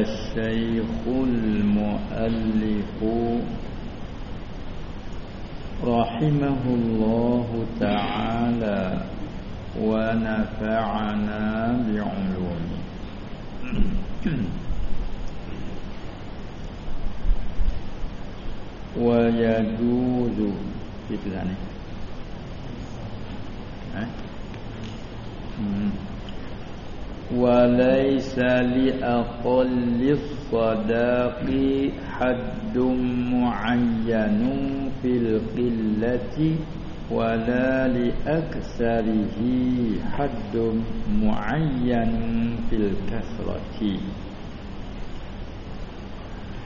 الشيخ المؤلف رحمه الله تعالى ونفعنا بعلومه. ويجوز في ثاني وليس لأقل الصداق حد معين في القلة ولا لأكثره حد معين في الكثرة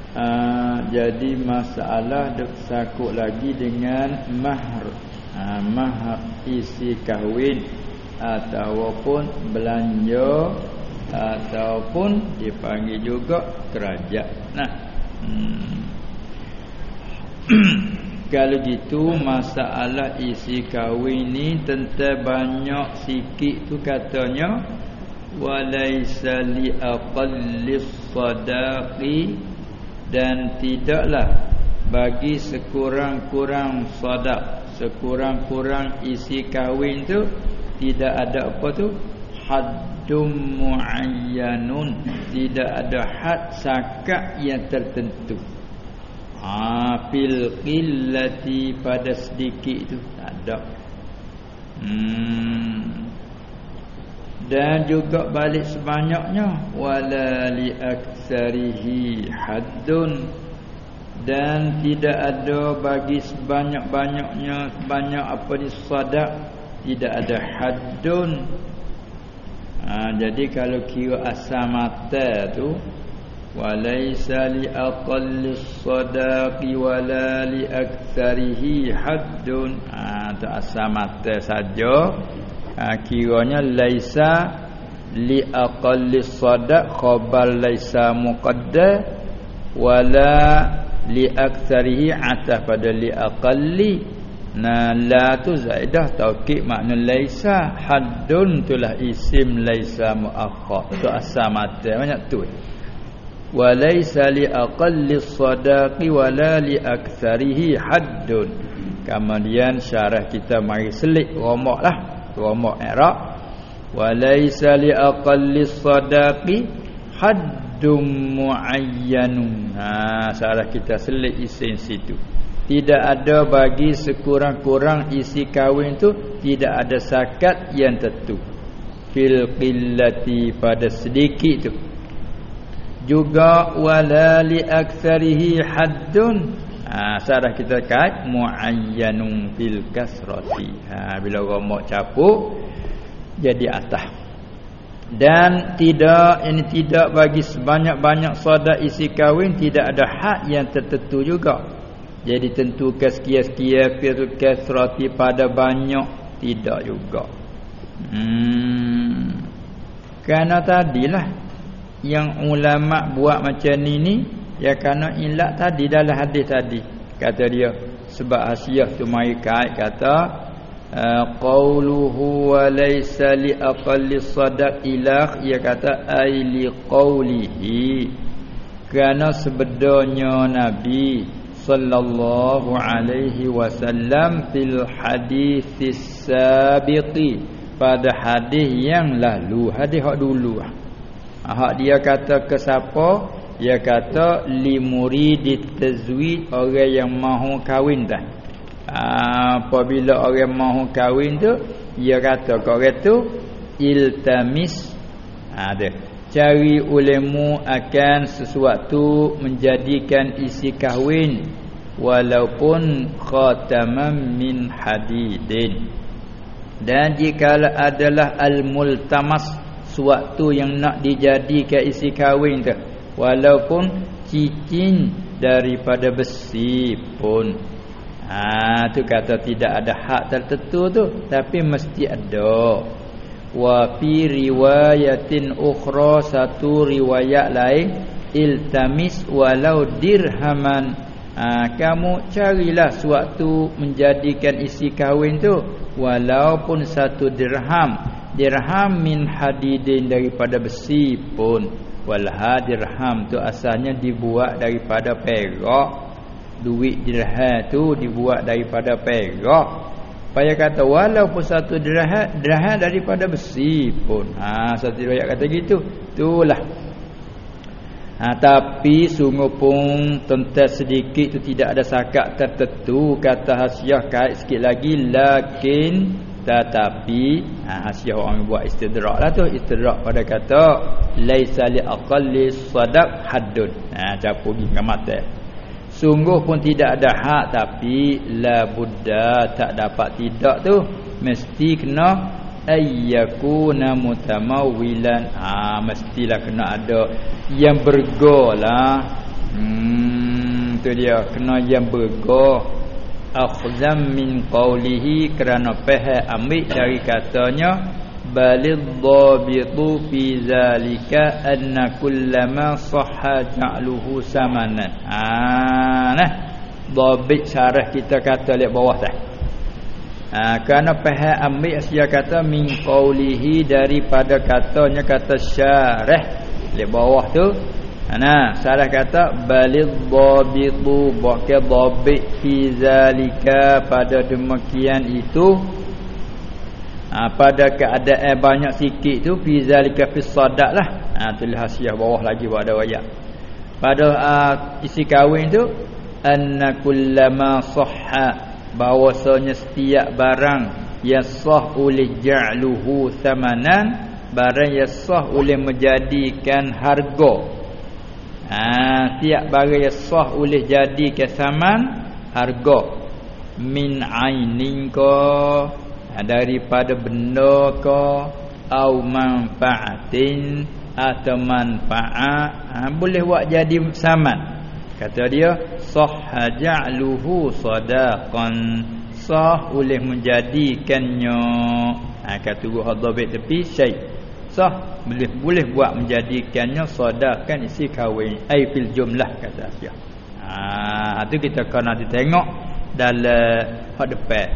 Uh, jadi masalah dek sakut lagi dengan mahar uh, mahar isi kahwin ataupun belanja ataupun dipanggil juga kerajaan. Nah. Hmm. Kalau gitu masalah isi kahwin ni tentang banyak sikit tu katanya walaisa li aqallis sadaqi dan tidaklah bagi sekurang-kurang sadaq sekurang-kurang isi kahwin tu tidak ada apa tu? Haddum muayyanun. Tidak ada had sakat yang tertentu. Ha fil qillati pada sedikit tu. Tak ada. Hmm. Dan juga balik sebanyaknya wala li aktsarihi haddun. Dan tidak ada bagi sebanyak-banyaknya banyak apa ni sadaq tidak ada haddun. Ha, jadi kalau kira asal mata tu walaysa li aqalli sadaqi wala li aktsarihi haddun. Ha, tu asal mata saja. Ha, kiranya laisa li aqalli sadaq khabar laisa muqaddar wala li aktsarihi ataf pada li aqalli Nah la tu zaidah taukid makna laisa haddun tulah isim laisa muakhar tu asal mata banyak tu wa laisa li aqalli sadaqi wala li aktsarihi haddun. Kemudian syarah kita mari selit romak lah. Romak i'rab wa laisa li aqalli sadaqi haddum muayyanun. Ha syarah kita selit isim situ tidak ada bagi sekurang-kurang isi kahwin tu tidak ada sakat yang tentu. Fil qillati pada sedikit tu. Juga wala li aktsarihi haddun. Ha sarah kita kait muayyanun fil kasrati. Ha bila romak capuk jadi atah dan tidak ini tidak bagi sebanyak-banyak sadaq isi kahwin tidak ada hak yang tertentu juga jadi tentukan sekian-sekian Firu kasrati pada banyak Tidak juga hmm. Kerana tadilah Yang ulama' buat macam ni ni Ya kerana ilat tadi dalam hadis tadi Kata dia Sebab hasiah tu mari kait kata uh, Qawluhu wa laysa li aqalli sadaq ilah Ia kata Ay li qawlihi Kerana sebenarnya Nabi sallallahu alaihi wasallam fil hadis sabiqi. Pada hadis yang lalu hadis hak dulu. Ah dia kata ke siapa? Dia kata li murid tazwid orang yang mahu kahwin dah. Apabila orang mahu kahwin tu dia kata orang tu iltamis. Ada cari ulemu akan sesuatu menjadikan isi kahwin walaupun khataman min hadidin. Dan jika adalah al-multamas suatu yang nak dijadikan isi kahwin tu. Walaupun cincin daripada besi pun. Ha tu kata tidak ada hak tertentu tu tapi mesti ada wa fi riwayatin ukhra satu riwayat lain iltamis walau dirhaman. Ha, kamu carilah suatu menjadikan isi kahwin tu walaupun satu dirham. Dirham min hadidin daripada besi pun. Wal hadirham tu asalnya dibuat daripada perak. Duit dirham tu dibuat daripada perak Paya kata walaupun satu dirham dirham daripada besi pun. Ha satu riwayat kata gitu. Itulah. Ha tapi sungguh pun tentang sedikit tu tidak ada sakat tertentu kata hasiah kait sikit lagi lakin tetapi ha hasiah orang buat istidrak lah tu istidrak pada kata laisa li aqalli sadaq haddun. Ha pergi dengan mata. Sungguh pun tidak ada hak tapi la buddha tak dapat tidak tu. Mesti kena ayyakuna mutamawwilan ah ha, mestilah kena ada yang bergolah. Hmm tu dia kena yang bergo akhzam min qawlihi kerana faham ambil dari katanya balil dhabitu fi zalika anna kullama sahha ja'luhu samanan. Ah nah. Dhabit syarah kita kata lihat bawah dah. Ha, kerana faham ambil asia kata min qawlihi daripada katanya kata syarah. Lihat bawah tu. Nah syarah kata balil dhabitu bakal dhabit fi zalika pada demikian itu ha, pada keadaan banyak sikit tu fi zalika fi sadaq lah. Ha tulis hasiah bawah lagi buat ada ayat pada uh, isi kahwin tu anna kullama sahha bahwasanya setiap barang yang sah oleh ja'luhu thamanan barang yang sah oleh menjadikan harga. Ha setiap barang yang sah oleh jadikan saman harga. Min ainin ka ha, daripada benda ke au manfaatin atau manfaat ha, boleh buat jadi saman kata dia sah ja'luhu sadaqan. Sah boleh menjadikannya. Ha, kata guru hadabit tepi syai. Sah boleh boleh buat menjadikannya sadaqan isi kahwin ai fil jumlah kata dia ha tu kita kena tengok dalam hak depan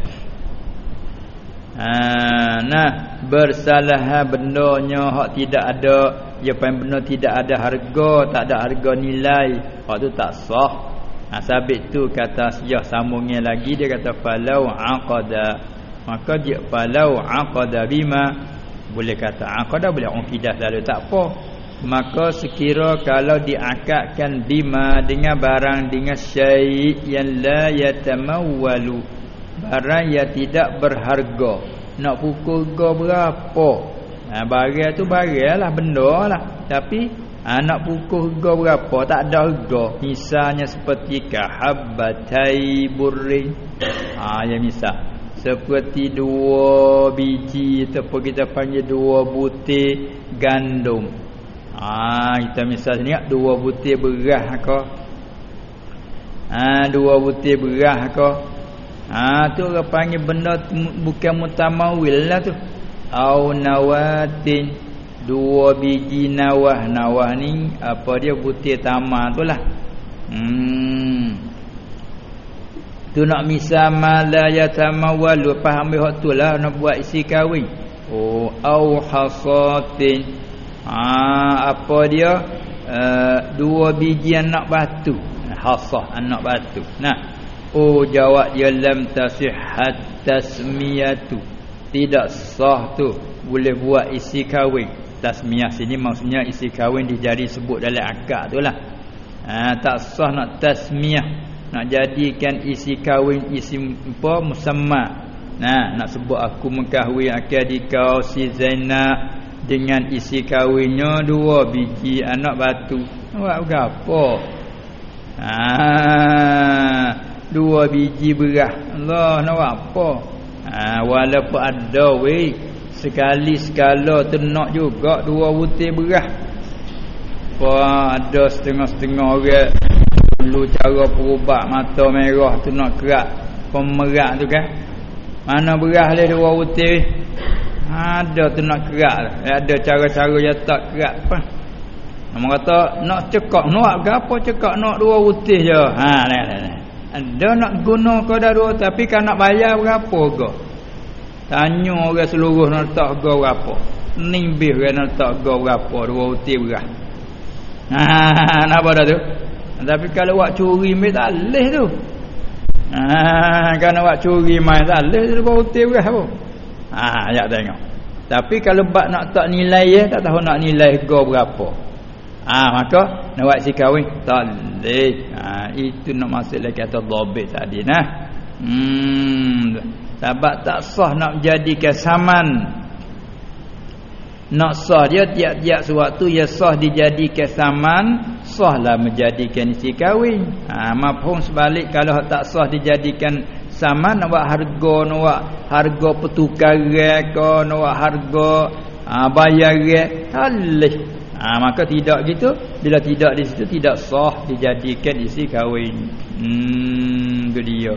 Ha, nah bersalah bendanya hak tidak ada ya pen benda tidak ada harga tak ada harga nilai hak tu tak sah. Ha, sabit tu kata siyah sambungnya lagi dia kata falau aqada. Maka dia falau aqada bima. Boleh kata aqada boleh uqidah lalu tak apa. Maka sekira kalau diakadkan bima dengan barang dengan syai yang la yatamawwalu barang yang tidak berharga. Nak pukul go berapa? Ha, barang tu benda lah tapi ha, nak pukul go berapa? Tak ada harga. Misalnya seperti kahabbatai burri. Ha, ya misal. Seperti dua biji ataupun kita panggil dua butir gandum. Ha, kita misal ni dua butir beras ke ha, dua butir beras ke Ha tu orang panggil benda bukan mutamawil lah tu. Au nawatin dua biji nawah. Nawah ni apa dia butir tamar tu lah. Hmm. Tu nak misal malaya tamawal faham ambil hak tu lah nak buat isi kahwin. Oh au hasatin. Ha apa dia? Uh, dua biji anak batu. Hasah anak batu. Nah. Oh jawab dia lam tasihhat tasmiyatu. Tidak sah tu boleh buat isi kahwin. Tasmiyah sini maksudnya isi kahwin dijadi sebut dalam akad tu lah. Ha, tak sah nak tasmiyah. Nak jadikan isi kahwin isi apa musamma. Nah, nak sebut aku mengkahwin akad kau si Zainab dengan isi kahwinnya dua biji anak batu. Buat apa? Ah dua biji berah. Allah nak apa? Ha, walaupun ada weh. Sekali sekala tu nak juga dua butir berah. Apa ada setengah-setengah orang dulu cara perubat mata merah tu nak kerak pemerak tu kan? Mana berah le dua butir? Ada tu nak kerak ada cara-cara yang tak kerak apa? Nama kata nak cekak nak ke apa cekak? Nak dua butir je. Ha nah, nah, nah. Ada nak guna kau dah dua tapi kan nak bayar berapa ke? Tanya orang seluruh nak letak kau berapa? Nimbih orang nak letak kau berapa? Dua uti berah. Ha apa dah tu? Tapi kalau buat curi mai tak leh tu. Ha kalau buat curi mai tak leh baru hotel berah apa? Ha ya tengok. Tapi kalau bab nak tak nilai ya tak tahu nak nilai go berapa. Ha maka buat si kahwin tak leh. Ha itu nak masalah kata dhabit tadi nah. Hmm sebab tak sah nak jadikan saman nak sah dia tiap-tiap sewaktu ya sah dijadikan saman sahlah menjadikan isi kahwin ha mafhum sebalik kalau tak sah dijadikan saman buat harga buat harga nak buat harga ha, bayaran halih ha, maka tidak gitu bila tidak di situ tidak sah dijadikan isi kahwin. Hmm itu dia.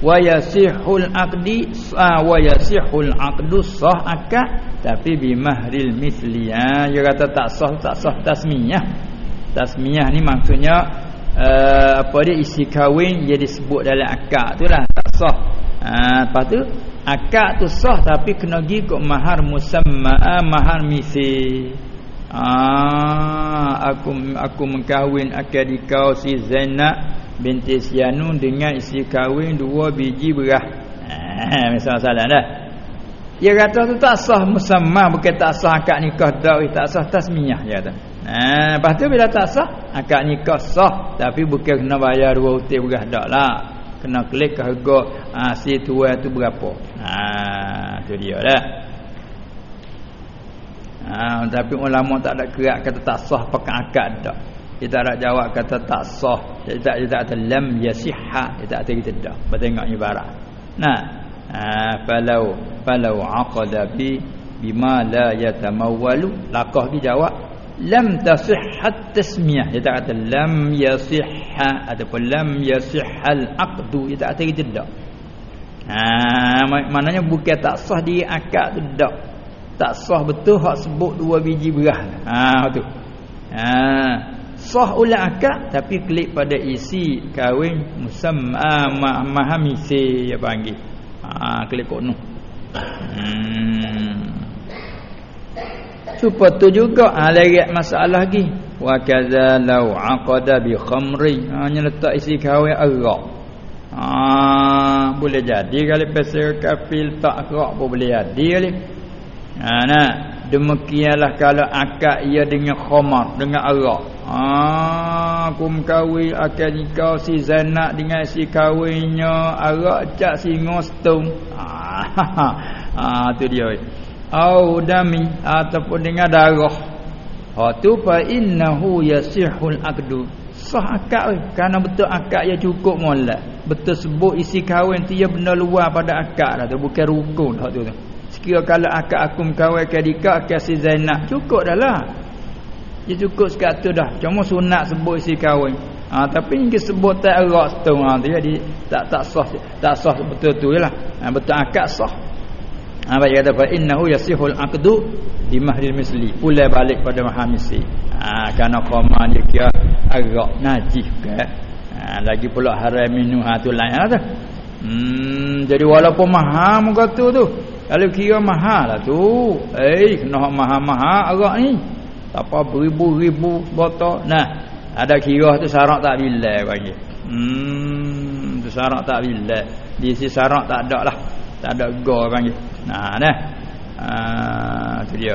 Wa yasihul aqdi wa yasihul aqdu sah akad tapi bi mahril misli ha dia kata tak sah tak sah tasmiyah. Tasmiyah ni maksudnya uh, apa dia isi kahwin dia disebut dalam akad itulah tak sah. Ha lepas tu akad tu sah tapi kena gi kok mahar musamma mahar misi ah aku aku mengkahwin akad dikau si Zainab binti Sianun dengan isi kahwin dua biji berah. Ha masalah dah. Dia kata tu tak sah musamma bukan tak sah akad nikah dak tak sah tasmiyah dia kata. Ha lepas tu bila tak sah akad nikah sah tapi bukan kena bayar dua util berah dak lah. Kena klik harga ha, si tuan tu berapa. Ha tu dia dah. Ha, tapi ulama tak ada kerak kata tak sah pakai akad dak kita nak jawab kata tak sah. Kita tak kita kata lam yasihha. Kita kata kita dah bertengok ibarat nah ha, falau falau aqada bi bima la yatamawwalu. Laqah di jawab lam tasihhat tasmiyah. Kita kata lam yasihha ataupun lam yasihhal aqdu. Kita kata kita dah ha maknanya bukan tak sah di akad tu dak tak sah betul hak sebut dua biji berah. Ha tu. Ha. Sah oleh akad tapi klik pada isi kahwin musamma ma, mahamisi ya panggil. Ha klik kono hmm. Supa tu juga ha, lagi masalah lagi. Wa kadza law aqada bi khamri. Hanya letak isi kahwin arak ha boleh jadi kali pasal kafil tak arak pun boleh jadi ha nah demikianlah kalau akad ia dengan khamar dengan arak ah kum kahwin akan nikah si Zainab dengan si kahwinnya. Arak cak singo stung ah ah tu dia au dami ataupun dengan darah. Ha tu fa innahu yasihul aqdu sah akad kerana betul akad ia cukup molek. Betul sebut isi kahwin tu ia benda luar pada akad dah tu bukan rukun hak tu tu Sekira kalau akak aku mengkawal kadika kasih Zainab cukup dah lah. Dia cukup sekat tu dah. Cuma sunat sebut isi kahwin. Ha, tapi ni sebut tak erak setengah ha, tu jadi tak tak sah tak sah betul tu lah. Ha, betul akak sah. Ha, baik kata fa innahu yasihul aqdu di mahril misli. Pulai balik pada mahar misli. Ha, kerana qama dia kira agak najis ke. Ha, lagi pula haram minum ha tu lain lah tu. Hmm, jadi walaupun mahal muka tu tu kalau kira mahal lah tu. Eh, kena mahal-mahal arak ni. Apa beribu-ribu botol. Nah, ada kira tu syarat tak bila bagi. Hmm, tu syarat tak bila. Di sisi syarat tak ada lah. Tak ada go bagi. Nah, nah. Ah, tu dia.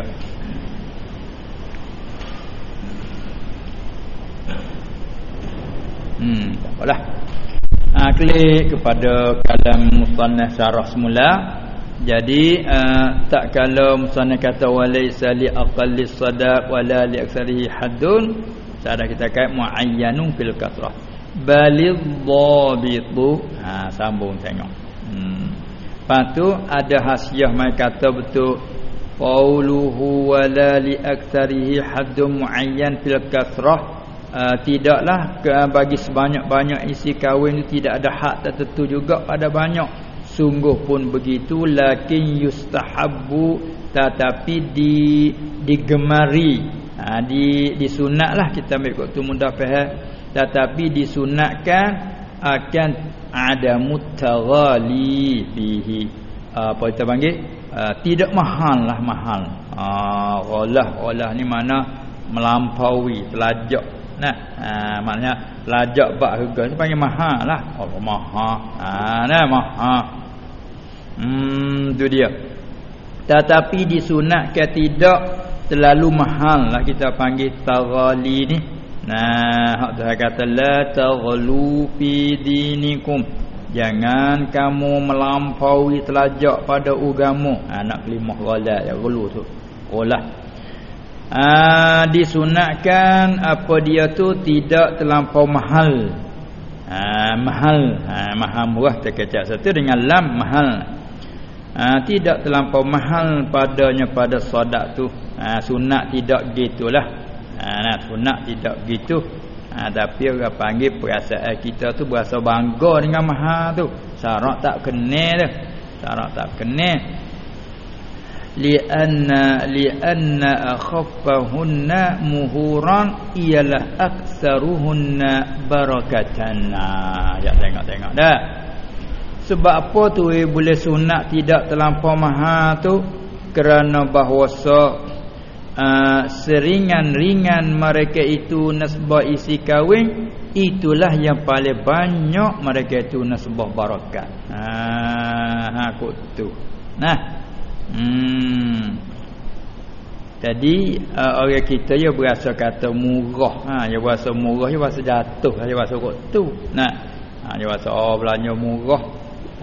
Hmm, tak apalah. Ah, klik kepada kalam musannaf syarah semula jadi uh, tak kalau musannaf kata walaysa li aqallis sadaq wala li aktsarihi haddun cara kita kait muayyanun fil kasrah. Balid dhabitu. Ha sambung tengok. Hmm. Patu ada hasiah mai kata betul. Qauluhu wala li aktsarihi haddun muayyan fil kasrah. Uh, tidaklah bagi sebanyak-banyak isi kahwin itu tidak ada hak tertentu juga pada banyak sungguh pun begitu lakin yustahabbu tetapi di digemari. Ha, di disunatlah kita ambil waktu mudah faham tetapi disunatkan akan ada mutaghali fihi. Apa kita panggil? Uh, tidak mahal lah mahal. Ah uh, olah olah ni mana melampaui telajak nah ha, maknanya telajak harga ni panggil mahal lah oh mahal ha nah mahal hmm tu dia. Tetapi disunatkan tidak terlalu mahal lah kita panggil taghali ni. Nah tu kata la taghlu fi dinikum. Jangan kamu melampaui telajak pada agama ha, nak kelimah ghalat ya gulu tu. Olah. Ha, disunatkan apa dia tu tidak terlampau mahal. Ha, mahal. Ha, mahal murah terkecak satu dengan lam mahal ha, tidak terlampau mahal padanya pada sodak tu. Ha, sunat tidak gitulah. Ha, nah, sunat tidak gitu. Ha, tapi orang panggil perasaan kita tu berasa bangga dengan mahal tu. Syarat tak kena tu. Syarat tak kena. Lianna lianna akhaffahunna muhuran ialah aktsaruhunna barakatan. Ya tengok tengok dah sebab apa tu eh, boleh sunat tidak terlampau mahal tu kerana bahawa uh, seringan-ringan mereka itu nasbah isi kahwin itulah yang paling banyak mereka itu nasbah barakat ha ha tu nah Hmm. Jadi uh, orang kita ya berasa kata murah ha dia berasa murah dia berasa jatuh dia berasa kok tu. Nah. Ha dia berasa oh belanja murah.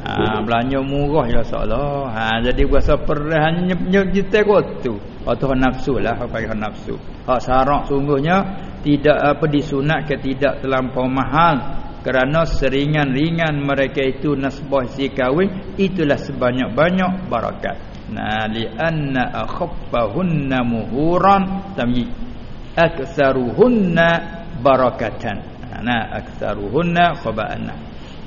Ha belanja murah ya Allah. Ha jadi berasa perah nyep-nyep kita kok tu. Atau nafsu lah apa yang nafsu. Hak syarat sungguhnya tidak apa disunat ke tidak terlampau mahal kerana seringan-ringan mereka itu nasbah si kahwin itulah sebanyak-banyak barakat nah li anna akhaffahunna muhuran tamyi aktsaruhunna barakatan nah aktsaruhunna khaba'an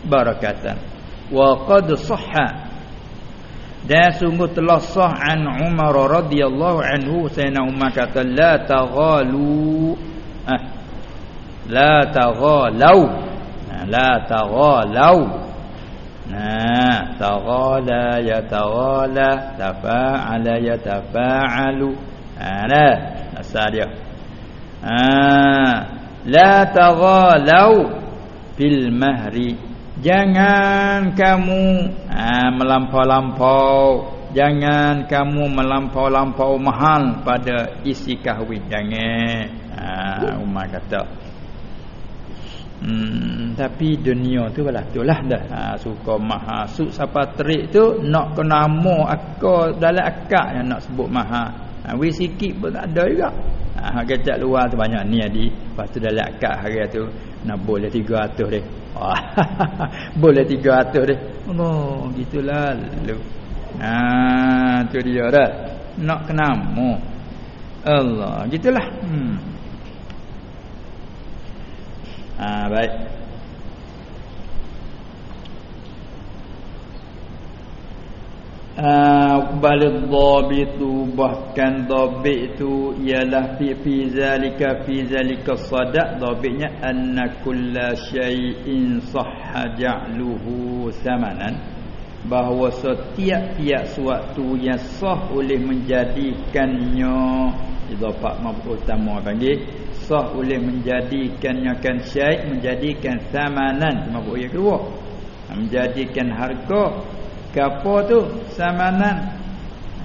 barakatan wa qad sahha sungguh telah sah an Umar radhiyallahu anhu sayyidina Umar kata la taghalu ah la taghalu la taghalu Nah, taghala yataghala, tafa'ala yatafa'alu. Ha nah, asal dia. Ha, la taghalau bil mahri. Jangan kamu ha, melampau-lampau, jangan kamu melampau-lampau mahal pada isi kahwin. Jangan. Ha, Umar kata. Hmm, tapi dunia tu lah tu lah dah. Ha, suka mahasuk siapa terik tu nak ke nama akak dalam akak yang nak sebut maha. Ha, wis sikit pun tak ada juga. Ha, kecak luar tu banyak ni adi. Lepas tu dalam akak hari tu nak boleh 300 deh oh, boleh 300 deh oh gitulah. Lu ha, tu dia dah. Nak ke nama Allah gitulah. Hmm. Ha, baik. Balik dhabit tu bahkan dhabit tu ialah fi fi zalika fi zalika sadaq dhabitnya anna kulla syai'in sahha ja'luhu samanan. Bahawa setiap-tiap suatu yang sah oleh menjadikannya idafah mabul utama panggil sah boleh menjadikannya kan syait menjadikan samanan. Mabuk yang kedua menjadikan harga gapo tu? Samanan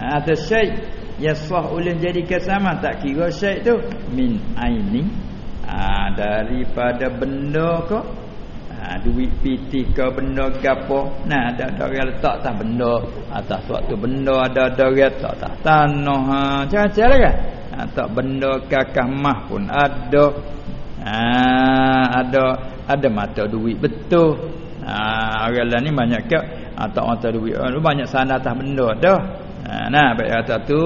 ha, ada syait yang sah boleh menjadikan sama tak kira syait tu? Min aini. Ha, daripada benda ke ha, duit piti ke benda gapo. Nah ada ada orang letak atas benda atas suatu benda ada ada orang letak atas tanah. Ha, macam-macam lah kan? Ha, tak benda kakah mah pun ada. Ha, ada ada mata duit betul. Ha, orang lain ni banyak ke? Ha, tak mata duit. Ha, banyak sana atas benda dah ha, nah baik kata tu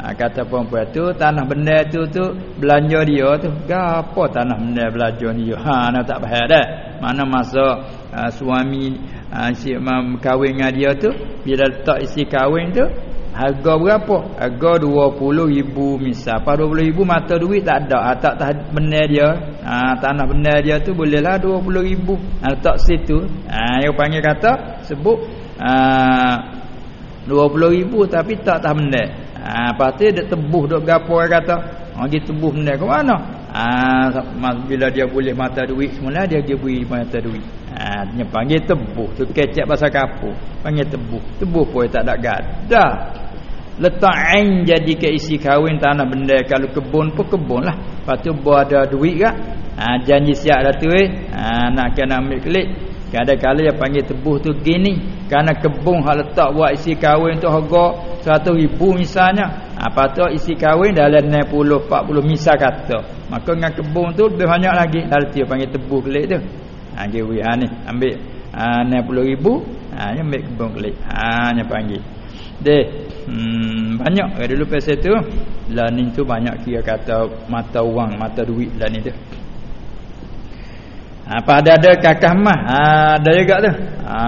ha, kata perempuan tu tanah benda tu tu belanja dia tu gapo tanah benda belanja dia ha nak tak faham dah mana masa ha, suami ha, si kahwin dengan dia tu bila letak isi kahwin tu Harga berapa? Harga 20 ribu misal. Apa 20 ribu mata duit tak ada. Ha, tak tak benar dia. Ha, tanah benar dia tu bolehlah 20 ribu. Ha, letak situ. Ha, yang panggil kata sebut ha, 20 ribu tapi tak tak benar. Ha, tu dia tebuh duk gapo orang kata. Pergi tebuh benda ke mana? Ha, bila dia boleh mata duit semula dia dia beri mata duit. Ha, dia panggil tebuh. Tu kecek bahasa kapur. Panggil tebuh. Tebuh pun tak ada gadah. Letak ain jadi ke isi kahwin tanah benda kalau kebun pun kebun lah. Lepas tu ada duit ke? Ha, janji siap dah tu eh. Ha, nak kena ambil kelik. Kadang-kadang dia panggil tebuh tu gini. Kerana kebun hak letak buat isi kahwin tu harga 100 ribu misalnya. Apa ha, tu isi kahwin dalam 60 40 misal kata. Maka dengan kebun tu lebih banyak lagi. Dalam dia panggil tebuh kelik tu. Ha giwi ha ni ambil ha 60 ribu. Ha ni ambil kebun kelik. Ha ni panggil. Deh. Hmm, banyak dulu pasal tu. Ni tu banyak kira kata mata wang, mata duit lah ni tu. Apa ada ada kakak mah? Ha, ada juga tu. Ha,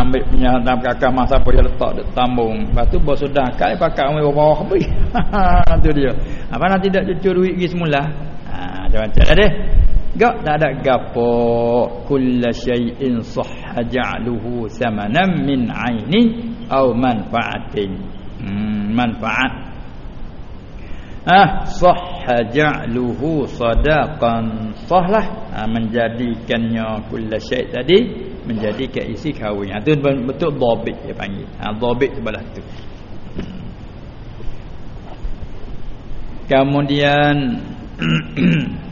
ambil punya dalam kakak mah siapa dia letak di tambung. Lepas tu bos sudah kai pakai ambil bawah habis. Ha, tu dia. Apa nak tidak cucur duit gi semula? Ha, jangan cakap deh. Gak tak ada gapo kull syai'in sahha ja'luhu samanan min 'aini aw manfa'atin. Hmm, manfaat ah sahha ja'luhu sadaqan. Sahlah ah, menjadikannya kulla syai tadi menjadi keisi kahwin. Itu ah, betul dhabit dia panggil. Ah dhabit sebelah tu. Kemudian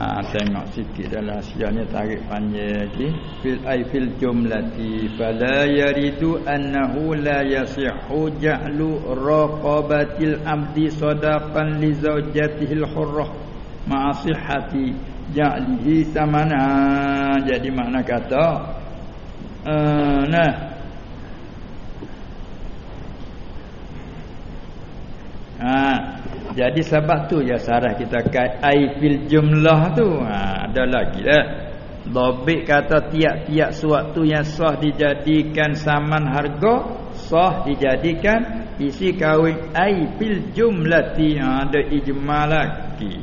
ha, tengok sikit dalam sianya tarik panjang fil ay fil jumlati fala yaridu annahu la yasihu ja'lu raqabatil abdi sadaqan li zawjatihi al hurrah. Ma'a sihhati ja'lihi samana. Jadi makna kata uh, nah ha jadi sebab tu ya sarah kita kait ai fil jumlah tu. Ha ada lagi dah. Dhabit kata tiap-tiap suatu yang sah dijadikan saman harga, sah dijadikan isi kahwin ai fil jumlati. Ha, ada ijma lagi.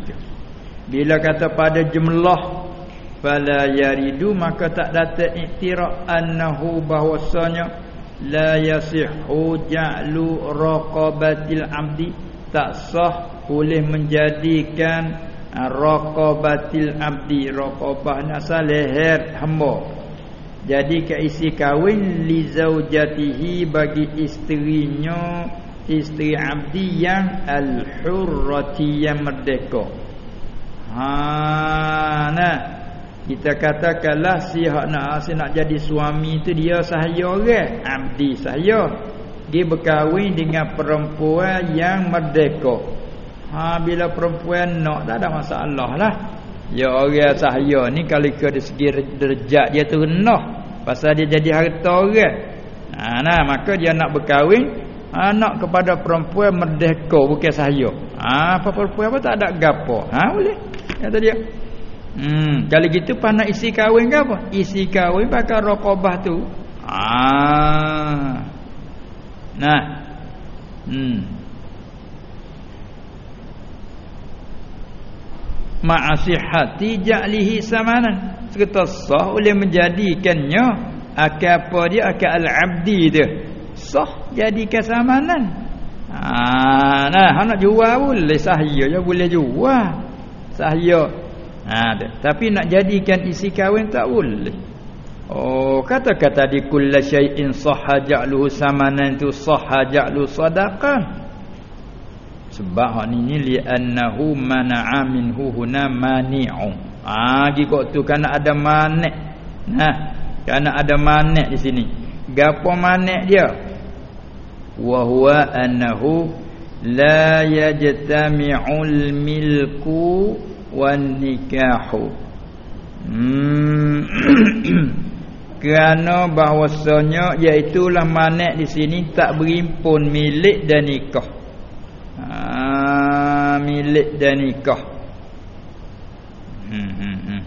Bila kata pada jumlah fala yaridu maka tak datang iktiraf annahu bahwasanya la yasihhu ja'lu raqabatil abdi tak sah boleh menjadikan ah, raqabatil abdi. Raqabah asal leher hamba. Jadi keisi kahwin li zaujatihi bagi isterinya isteri abdi yang al hurrati yang merdeka. Ha nah. Kita katakanlah si hak nak si nak jadi suami tu dia sahaya orang? Abdi sahaya dia berkahwin dengan perempuan yang merdeka. Ha bila perempuan nak tak ada masalah lah. Ya orang sahaya ni kalau ke dari segi derajat dia tu rendah pasal dia jadi harta orang. Ha nah maka dia nak berkahwin ha, nak kepada perempuan merdeka bukan sahaya. Ha apa perempuan apa tak ada gapo. Ha boleh. Kata dia. Hmm, kalau gitu pana isi kahwin ke apa? Isi kahwin pakai raqabah tu. Ah. Nah. Hmm. Ma'asihati ja'lihi samanan. Sekata sah boleh menjadikannya akan apa dia akan al-abdi dia. Sah jadikan samanan. Ha, nah, nak jual boleh sahaya je boleh jual. Sahaya. Ha, tapi nak jadikan isi kahwin tak boleh. Oh kata-kata di kulli syai'in sahha ja'luhu samanan tu sahha ja'lu sadaqah. Sebab hak ni li annahu mana'a minhu huna mani'u. Ah gikok tu kena ada manik. Nah, kena ada manik di sini. Gapo manik dia? Wa huwa annahu la yajtami'ul milku wan nikahu. Hmm. kerana bahwasanya iaitu lah manak di sini tak berimpun milik dan nikah. Ha, milik dan nikah. Hmm, hmm, hmm.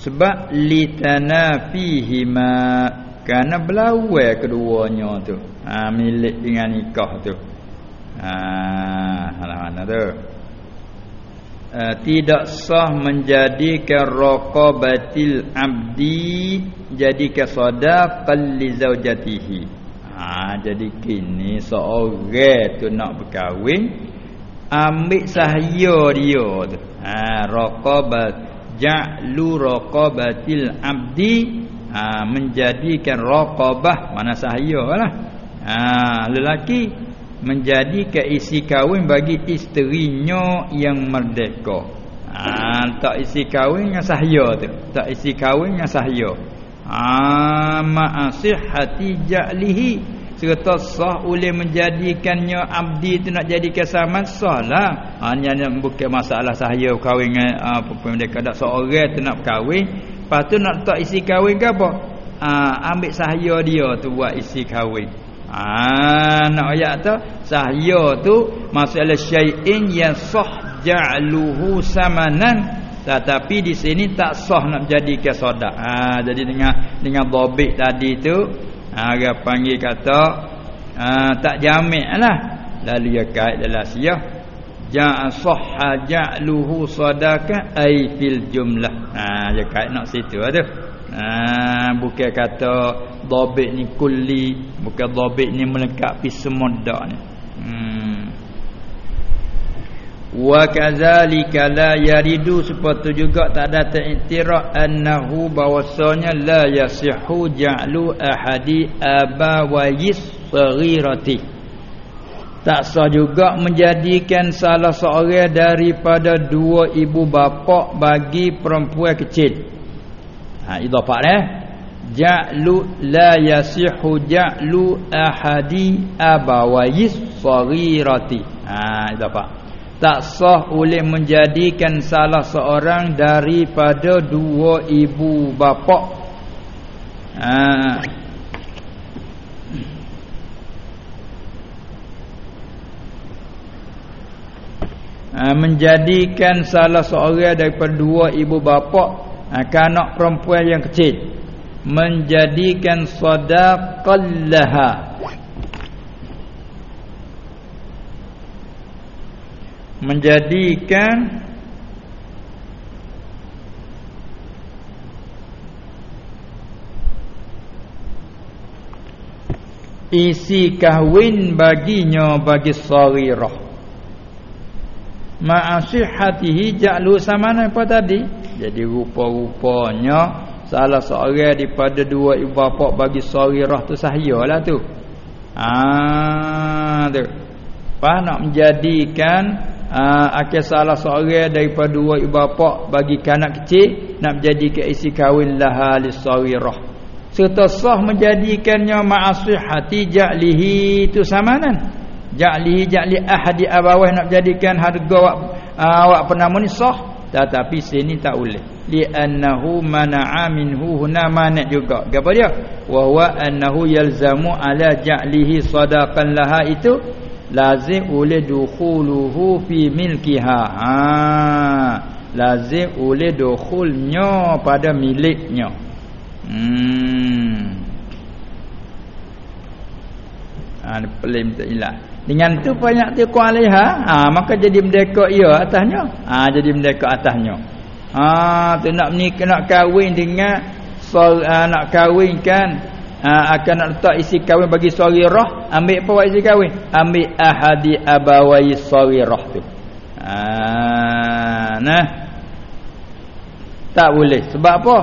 Sebab litana fihi ma kerana belawai keduanya tu. Ha, milik dengan nikah tu. Ha, mana-mana tu. Uh, tidak sah menjadikan raqabatil abdi jadi kasadaqal li zaujatihi ha jadi kini seorang tu nak berkahwin ambil sahaya dia tu. Ha raqabat ja'lu raqabatil abdi. Ha menjadikan raqabah mana sahaya lah ha lelaki menjadi keisi kahwin bagi isterinya yang merdeka. Ha, tak isi kahwin yang sahaya tu. Tak isi kahwin yang sahaya. Ha, ma'asihati ja'lihi. Serta sah oleh menjadikannya abdi tu nak jadi kesaman sah lah. Hanya ha, bukan masalah sahaya kahwin dengan ha, apa pun mereka. Tak seorang tu nak kahwin. Lepas tu nak tak isi kahwin ke apa? Ha, ambil sahaya dia tu buat isi kahwin. Ah nak ayat tu sahya tu masalah syai'in yang sah ja'luhu samanan tetapi di sini tak sah nak jadi ke sodak. Ah jadi dengan dengan dhabit tadi tu ah dia panggil kata ah tak jamaklah lalu ya kait dalam siyah ja'a sahha ja'luhu sadaqah ai fil jumlah. Ah dia kait nak situ tu. Ah bukan kata dhabit ni kulli bukan dhabit ni melengkapi semua dak ni. Hmm. Wa kadzalika la yaridu seperti juga tak ada ta'tira annahu bahwasanya la yasihu ja'lu ahadi aba wa yisghirati tak sah juga menjadikan salah seorang daripada dua ibu bapa bagi perempuan kecil ha idafah eh ja'lu la yasihu ja'lu ahadi abawayis saghirati ha apa tak sah oleh menjadikan salah seorang daripada dua ibu bapa. Ha. Ha, menjadikan salah seorang daripada dua ibu bapa kanak perempuan yang kecil. Menjadikan sadaqallaha. Menjadikan isi kahwin baginya bagi sarirah ma'asihatihi ja'lu samana apa tadi jadi rupa-rupanya Salah seorang daripada dua ibu bapa bagi sarirah tu sahyalah tu. Ah tu. Apa nak menjadikan ah akal salah seorang daripada dua ibu bapa bagi kanak kecil nak menjadikan isi kahwin laha lisarirah. Serta sah menjadikannya ma'asihati ja'lihi tu samanan. Ja'lihi ja'li ahadi abawah nak menjadikan harga awak uh, awak pernah ni sah. Tetapi sini tak boleh. Li'annahu mana'a minhu. Huna mana juga. Apa dia? Wa huwa annahu yalzamu ala ja'lihi sadaqan laha. Itu lazim oleh dukhuluhu fi milkiha. Ha. Lazim oleh dukhulnya pada miliknya. Hmm. Ha pelim tak hilang dengan tu banyak tu kualiha, ha maka jadi merdeka ia atasnya. Ha jadi merdeka atasnya. Ha tu nak ni nak kahwin dengan sol uh, nak kahwinkan uh, akan nak letak isi kahwin bagi sarirah, ambil apa isi kahwin? Ambil ahadi abawai sarirah tu. Ha nah. Tak boleh. Sebab apa?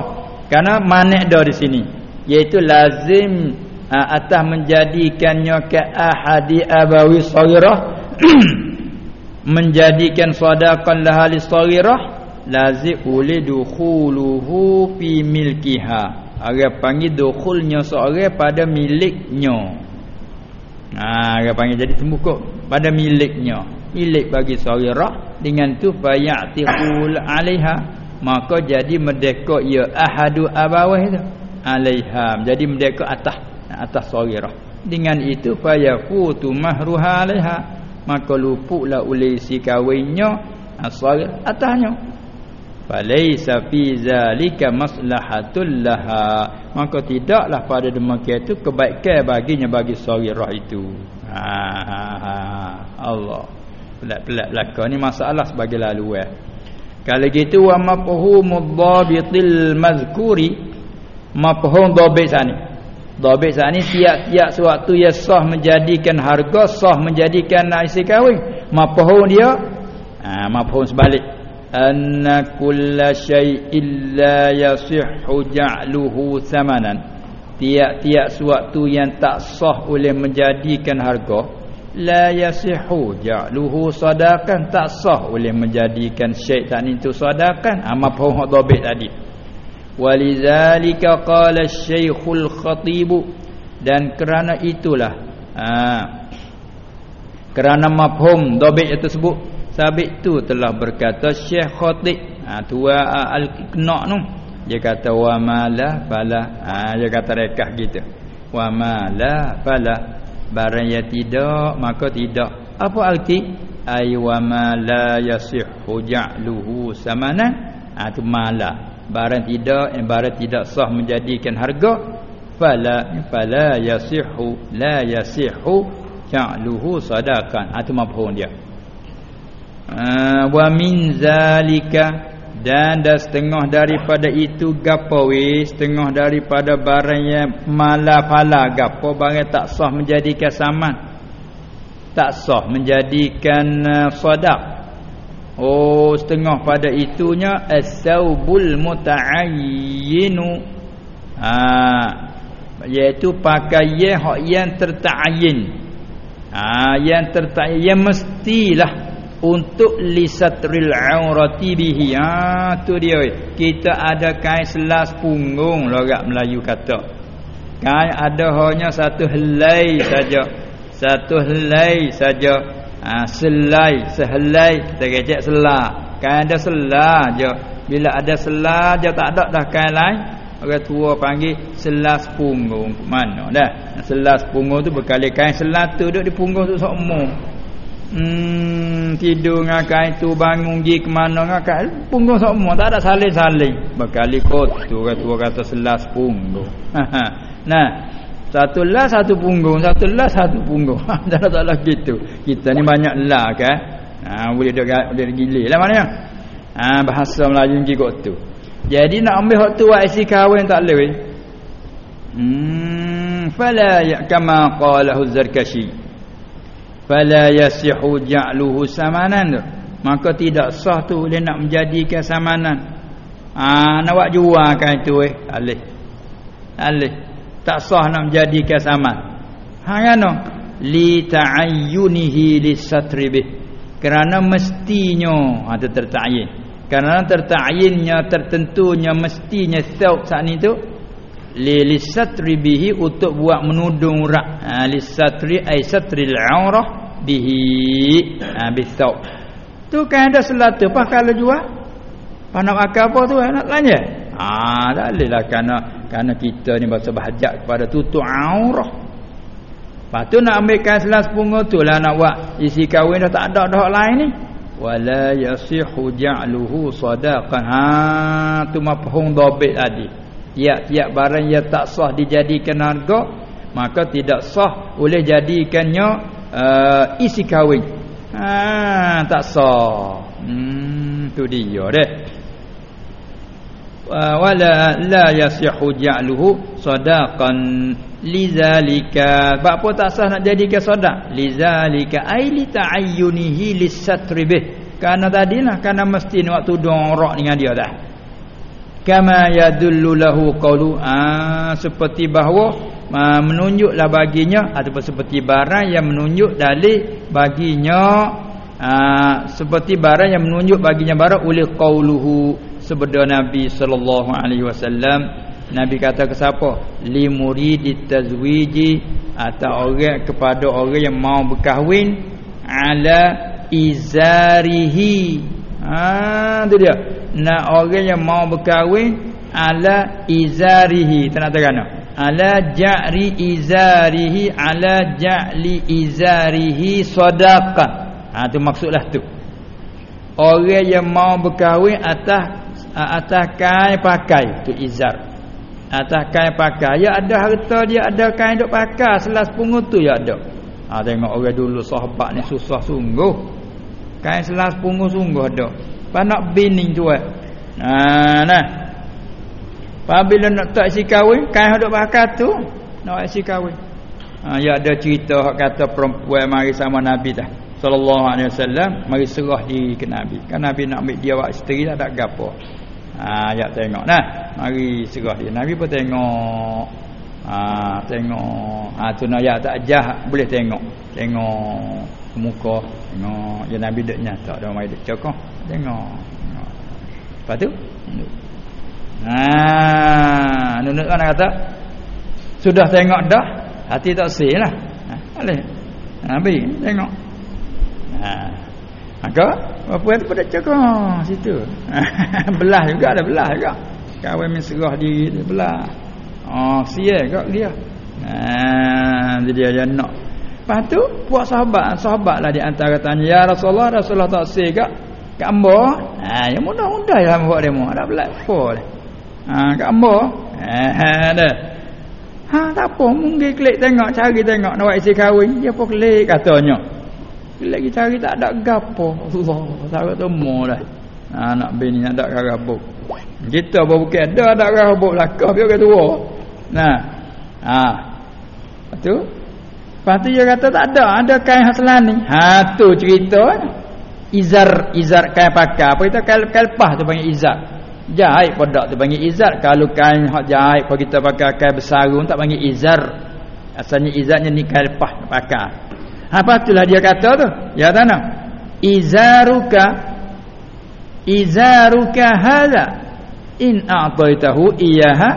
Karena manik dah di sini. Iaitu lazim ha, atas menjadikannya ke ahadi abawi saghirah menjadikan sadaqan laha lisaghirah lazim uli dukhuluhu fi milkiha. Orang panggil dukhulnya seorang pada miliknya. Ha orang panggil jadi tembukuk pada miliknya. Milik bagi saghirah dengan tu fayatiqul alaiha. Maka jadi merdeka ia ahadu abawah itu. Alaiha. Jadi merdeka atas atas sarirah dengan itu fayafutu mahruha alaiha. Maka luputlah oleh si kawinnya asal atasnya. Falaisa fi zalika maslahatul laha. Maka tidaklah pada demikian itu kebaikan baginya bagi sarirah itu. Ha, ha, ha. Allah. Pelat-pelat belaka ni masalah sebagai laluan. Kalau gitu wa mafhumud dhabitil mazkuri. Mafhum dhabit sani dhabit sani tiap-tiap sewaktu ya sah menjadikan harga sah menjadikan isi kahwin. Mafhum dia ha mafhum sebalik. Anna kulla syai'in la yasihhu ja'luhu thamanan. Tiap-tiap sewaktu yang tak sah oleh menjadikan harga la yasihu ja'luhu sadaqan tak sah oleh menjadikan syaitan itu sadaqan ama pohon dhabit tadi walizalika qala syekhul khatib dan kerana itulah ha, kerana mafhum dhabit itu sebut sabit tu telah berkata syekh khatib ha, tua al-qina tu. Dia kata wa mala fala ha, dia kata rekah gitu. Wa mala fala barang yang tidak maka tidak. Apa arti? Ay wa ma la yasihhu ja'luhu samana ha tu mala barang tidak yang barang tidak sah menjadikan harga fala fala yasihhu la yasihhu ja'luhu sadaqan ha tu mafhum dia. Ha, wa min zalika dan dah setengah daripada itu gapo setengah daripada barang yang malafala gapo barang tak sah menjadikan saman? Tak sah menjadikan uh, oh setengah pada itunya as-saubul muta'ayyinu. Ha. Iaitu pakaian hak yang terta'ayyin. Ha yang terta'ayyin yang mestilah untuk lisatril aurati bihi. Ha tu dia kita ada kain selas punggung logat Melayu kata. Kain ada hanya satu helai saja. Satu helai saja ha selai sehelai kita kecek selah. Kain ada selah je. Bila ada selah je tak ada dah kain lain. Orang tua panggil selas punggung mana dah? Selas punggung tu berkali kain. Selah tu duduk di punggung tu semua Hmm, tidur ngakai tu bangun pergi ke mana ngakai punggung semua tak ada saling-saling berkali kotor kata kata selas punggung nah satu lah satu punggung. Satu lah satu punggung. Ada tak lah gitu. Kita ni banyak lah kan ha, boleh dia boleh gila lah mana ha, bahasa Melayu pergi kotor jadi nak ambil waktu buat isi kahwin tak boleh hmm fala ya kama qala huzarkashi. Fala yasihu ja'luhu samanan tu. Maka tidak sah tu boleh nak menjadikan samanan. Ah nak buat jual kan itu eh alih alih tak sah nak menjadikan saman ha kan li ta'ayyunihi lisatribih kerana mestinya ha tu tertayin kerana tertayinnya tertentunya mestinya saub saat ni tu li lisatribihi untuk buat menudung rak. Ha, lisatri ai satril aurah bihi. Ha, bisau tu kan ada selata apa kalau jual apa nak makan apa tu nak tanya ah ha, tak lah kerana kerana kita ni bahasa bahajat kepada tutup aurah. Lepas tu nak ambilkan selas punga tu lah nak buat isi kahwin dah tak ada dah lain ni. Wala yasihu ja'luhu sadaqan. Ha tu mafhum dhabit tadi. Tiap-tiap barang yang tak sah dijadikan harga maka tidak sah oleh jadikannya uh, isi kahwin. Ha tak sah. Hmm tu dia deh wala la yasihu ja'luhu sadaqan. Lizalika. Apa tak sah nak jadikan sadaq lizalika. Ai li ta'ayyunihi lisatri bih. Kerana tadilah kerana mesti waktu dorok dengan dia dah. Kama yadullu lahu qawlu. Ah seperti bahawa ah, menunjuklah baginya ataupun seperti barang yang menunjuk dalil baginya. Ah, seperti barang yang menunjuk baginya barang oleh qauluhu sabda Nabi sallallahu alaihi wasallam Nabi kata ke siapa? Li muridit tazwiji atau orang kepada orang yang mau berkahwin ala izarihi. Ha tu dia. Nak orang yang mau berkahwin ala izarihi. Tak nak? Ala ja'ri izarihi ala ja'li izarihi sadaqah. Ha tu maksudlah tu. Orang yang mau berkahwin atas atas kain pakai tu izar atas kain pakai ya ada harta dia ada kain duk pakai selas pungut tu ya ada ha tengok orang dulu sahabat ni susah sungguh kain selas pungut sungguh ada Pas nak bini tu eh. Ha nah. Apabila nak tak isi kahwin, kain duk bakar tu nak isi kahwin. Ha ya ada cerita hak kata perempuan mari sama Nabi dah. Sallallahu alaihi wasallam mari serah diri ke Nabi. Kan Nabi nak ambil dia buat isteri dah tak gapo. Ha ya tengok nah. Mari serah dia. Nabi pun tengok. Ha tengok. Ha tu nak ya tak jah boleh tengok. Tengok muka tengok ya Nabi dak nyata dah mai dak cokong tengok. Lepas tu Ha, nunuk kan kata sudah tengok dah, hati tak lah. Ha, boleh. Nabi tengok. Ha. Maka apa itu pada cakap situ. belah juga ada belah juga. Kawin menserah diri dia belah. Oh, sia kau dia. Ha, jadi dia nak. Lepas tu buat sahabat, sahabatlah di antara tanya, "Ya Rasulullah, Rasulullah tak sia ke?" Gambar. Ha, yang mudah-mudah ya buat demo. Ada belah. Full. Ha gambar. Ha ada. Ha tak apa mungkin klik tengok cari tengok nak buat isi kahwin. Dia pun klik katanya. Lagi cari tak ada gapo. Allah tak temu dah. Ha nak bini ada garabuk. Kita pun bukan ada ada garabuk belakang dia kata tua. Nah. Ha. Tu Lepas tu dia kata tak ada Ada kain haslan ni Ha tu cerita Izar Izar kain pakai Apa itu kain, kain lepas tu panggil izar Jahit pada tu panggil izar Kalau kain hak jahit Kalau kita pakai kain bersarung Tak panggil izar Asalnya izarnya ni kain lepas pakai Apa itulah dia kata tu? Ya tak nak? Izaruka Izaruka hala In a'taitahu iyaha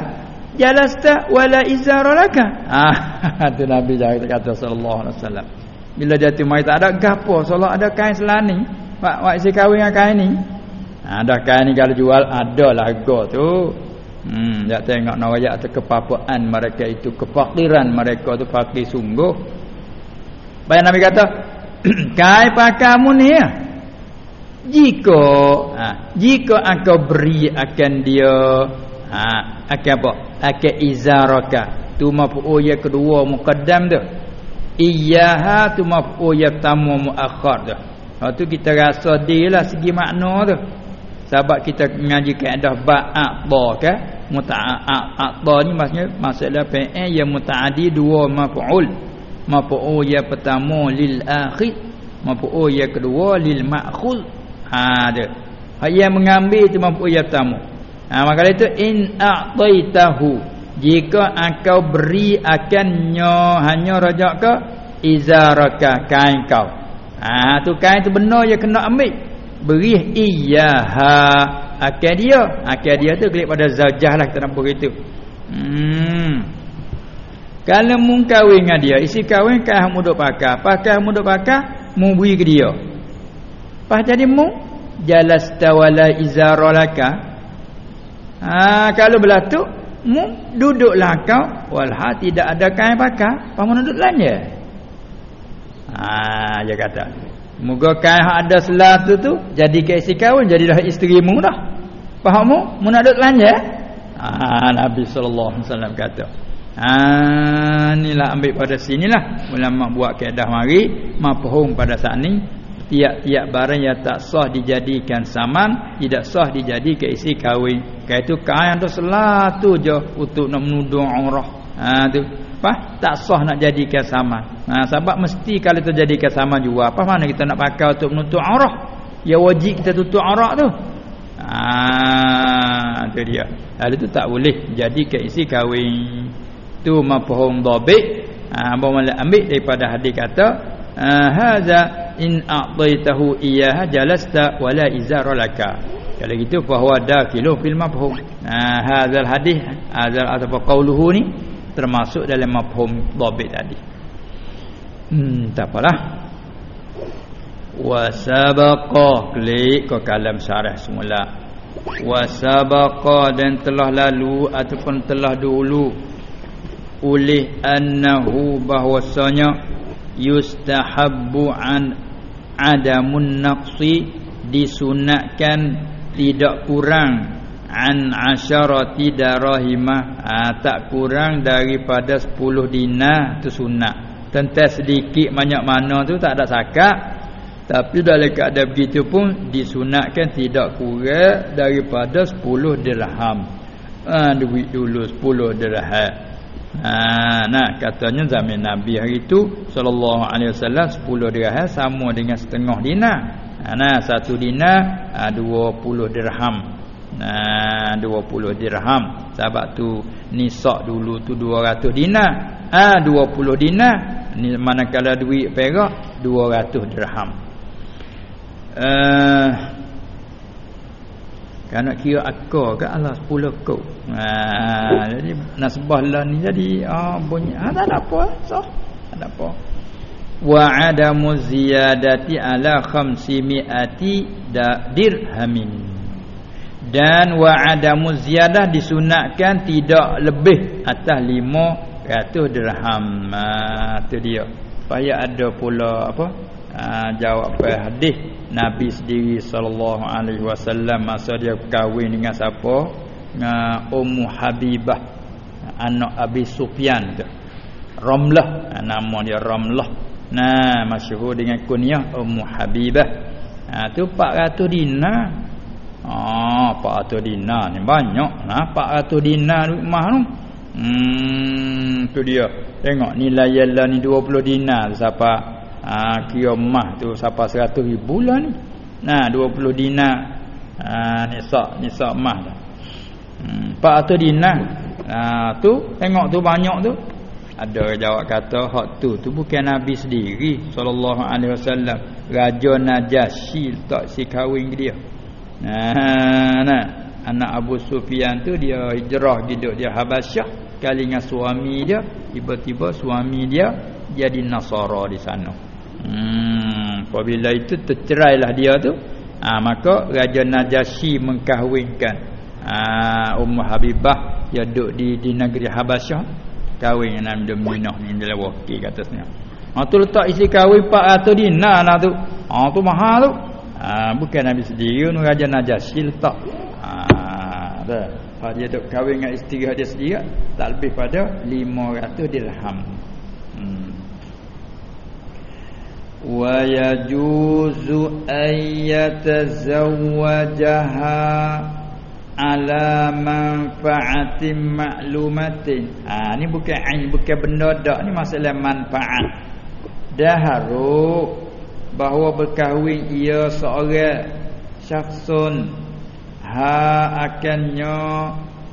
Jalasta wala izaralaka Ah, Itu Nabi Jahit kata Sallallahu alaihi wasallam. Bila tu mai tak ada gapo Sallallahu ada kain selani. Pak Pak si kahwin dengan kain ni. Ada kain ni kalau jual ada harga tu. Hmm, tak tengok nak royak tu kepapaan mereka itu kefakiran mereka tu fakir sungguh. Baik Nabi kata, kain pakamu ni ya. Jika ha, jika engkau beri akan dia ha, akan apa? Akan izaraka. Tu maf'ul yang kedua muqaddam tu. Iyaha tu maf'ul yang pertama muakhir tu. Ha tu kita rasa dia lah segi makna tu. Sebab kita mengaji kaedah ba'adha kan muta'adha ni maksudnya masalah fi'il yang muta'addi dua maf'ul maf'ul yang pertama lil akhir maf'ul yang kedua lil ma'khul. Ha hak yang mengambil itu maf'ul yang pertama. Ha maka itu in a'taitahu. Jika engkau beri akannya hanya rajak ke? Izaraka kain kau. Ha tu kain tu benar je kena ambil. Beri iyaha akal dia. Akal dia tu klik pada zaujah lah kita nak begitu hmm kalau mung kahwin dengan dia isi kahwin kah muduk pakai pakai muduk pakai mu beri ke dia pas jadi mu jalas tawala izaralaka ha kalau belah tu mu duduklah kau walha tidak ada kain pakai apa mu duduk lanya ha dia kata Moga kain ada selah tu tu jadi ke isi kahwin jadilah isteri mu dah. Faham mu? Mu nak duk belanja? Ah Nabi sallallahu alaihi wasallam kata. Ah inilah ambil pada sinilah ulama buat kaedah mari mafhum pada saat ni. Tiap-tiap barang yang tak sah dijadikan saman tidak sah dijadikan isi kahwin. Kain tu kain tu selah tu je untuk nak menuduh umrah. Ah tu. Apa? Tak sah nak jadikan sama ha, sebab mesti kalau terjadikan sama juga apa mana kita nak pakai untuk menutup aurah ya wajib kita tutup aurah tu. Ah ha, itu dia. Hal itu tak boleh jadikan isi kahwin tu mafhum dhabit. Ha boleh ambil daripada hadis kata ha, hadza in a'taitahu iyyaha jalasta wala izara laka. Kalau gitu bahwa dakilu fil mafhum. Ha hadzal hadis hadzal atau qauluhu ni termasuk dalam mafhum dhabit tadi. Hmm tak apalah. Wasabaqa klik ke kalam syarah semula. Wasabaqa dan telah lalu ataupun telah dulu oleh annahu bahwasanya yustahabbu an adamun naqsi disunatkan tidak kurang an asyarati darahimah. Ha, tak kurang daripada 10 dinar tu sunat. Tentang sedikit banyak mana tu tak ada sakat. Tapi dalam keadaan begitu pun disunatkan tidak kurang daripada 10 dirham. Ha, duit dulu 10 dirham ha, nah katanya zaman Nabi hari itu sallallahu alaihi wasallam 10 dirham sama dengan setengah dinar. Ha, nah satu dinar ha, 20 dirham. Nah 20 dirham. Sebab tu nisab dulu tu 200 dinar. Ah ha, 20 dinar ni manakala duit perak 200 dirham. Eh uh, kan nak kira akar ke? Allah 10 kau ha jadi nasbah lah ni jadi ah bunyi ah tak ada apa so tak ada apa. Wa adamu ziyadati ala khamsimiati dirhamin. Dan wa adamu ziyadah disunatkan tidak lebih atas 500 dirham. Ha tu dia. Supaya ada pula apa? Ha, jawab hadis Nabi sendiri sallallahu alaihi wasallam masa dia kahwin dengan siapa? Dengan Ummu Habibah anak Abi Sufyan tu. Ramlah ha, nama dia Ramlah. Nah masyhur dengan kunyah Ummu Habibah. Ha tu 400 dinar. Ah, 400 dinar ni banyak. Nah 400 dinar duit mah tu. Hmm, tu dia. Tengok nilai ialah ni 20 dinar siapa ah kira mah tu siapa 100 ribu lah ni. Nah, 20 dinar ah ni sak ni sak mah dah. Hmm, 400 dinar. Ah tu tengok tu banyak tu. Ada jawab kata hak tu tu bukan nabi sendiri sallallahu alaihi wasallam. Raja Najasyi tak si kahwin dia. Nah, nah, anak Abu Sufyan tu dia hijrah hidup dia Habasyah kali dengan suami dia, tiba-tiba suami dia jadi Nasara di sana. Hmm, apabila itu tercerailah dia tu, ha, maka Raja Najasyi mengkahwinkan. Ha, Ummu Habibah dia duduk di di negeri Habasyah kahwin dengan Minah ni dia wakil kat atasnya. Ha tu letak isi kahwin 400 dinar lah tu. Ha tu mahal tu. Ha, bukan Nabi sendiri nu raja Najasyi letak. Ha dah. Dia dok kahwin dengan isteri dia sendiri tak lebih pada 500 dirham hmm. Wa yajuzu ayyatazawwajaha ala manfaatin ma'lumatin ha ni bukan ain bukan benda dak. Ni masalah manfaat. Dah harus bahawa berkahwin ia seorang syakhsun ha akannya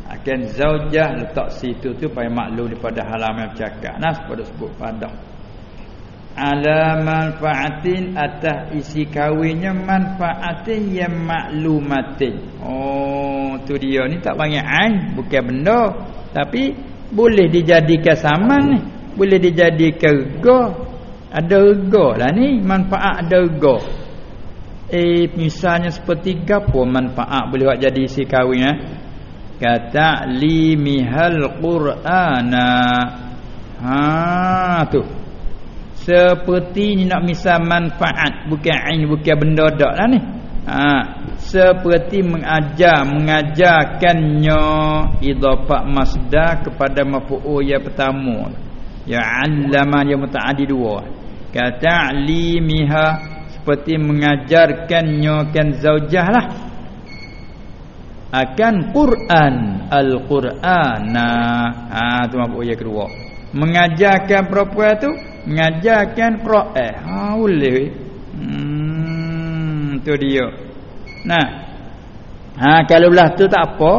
akan zaujah letak situ tu pai maklum daripada halaman bercakap. Nas pada sebut pada ala manfaatin atas isi kahwinnya manfaatin yang maklumatin. Oh tu dia ni tak panggil ain bukan benda. Tapi boleh dijadikan saman ni boleh dijadikan rega ada rega lah ni manfaat ada rega eh misalnya seperti gapo manfaat boleh buat jadi isi kahwin eh. Kata limihal qur'ana. Ha tu seperti ni nak misal manfaat? Bukan ain bukan benda dak lah ni. Ha seperti mengajar mengajarkannya idafah masdar kepada maf'ul yang pertama? Ya allama yang mutaaddi dua. Kata'limiha seperti mengajarkannya kan zaujah lah. Akan Quran Al-Qur'ana. Ha tu apa yang kedua. Mengajarkan perempuan tu mengajarkan Quran ha boleh hmm tu dia nah ha kalau belah tu tak apa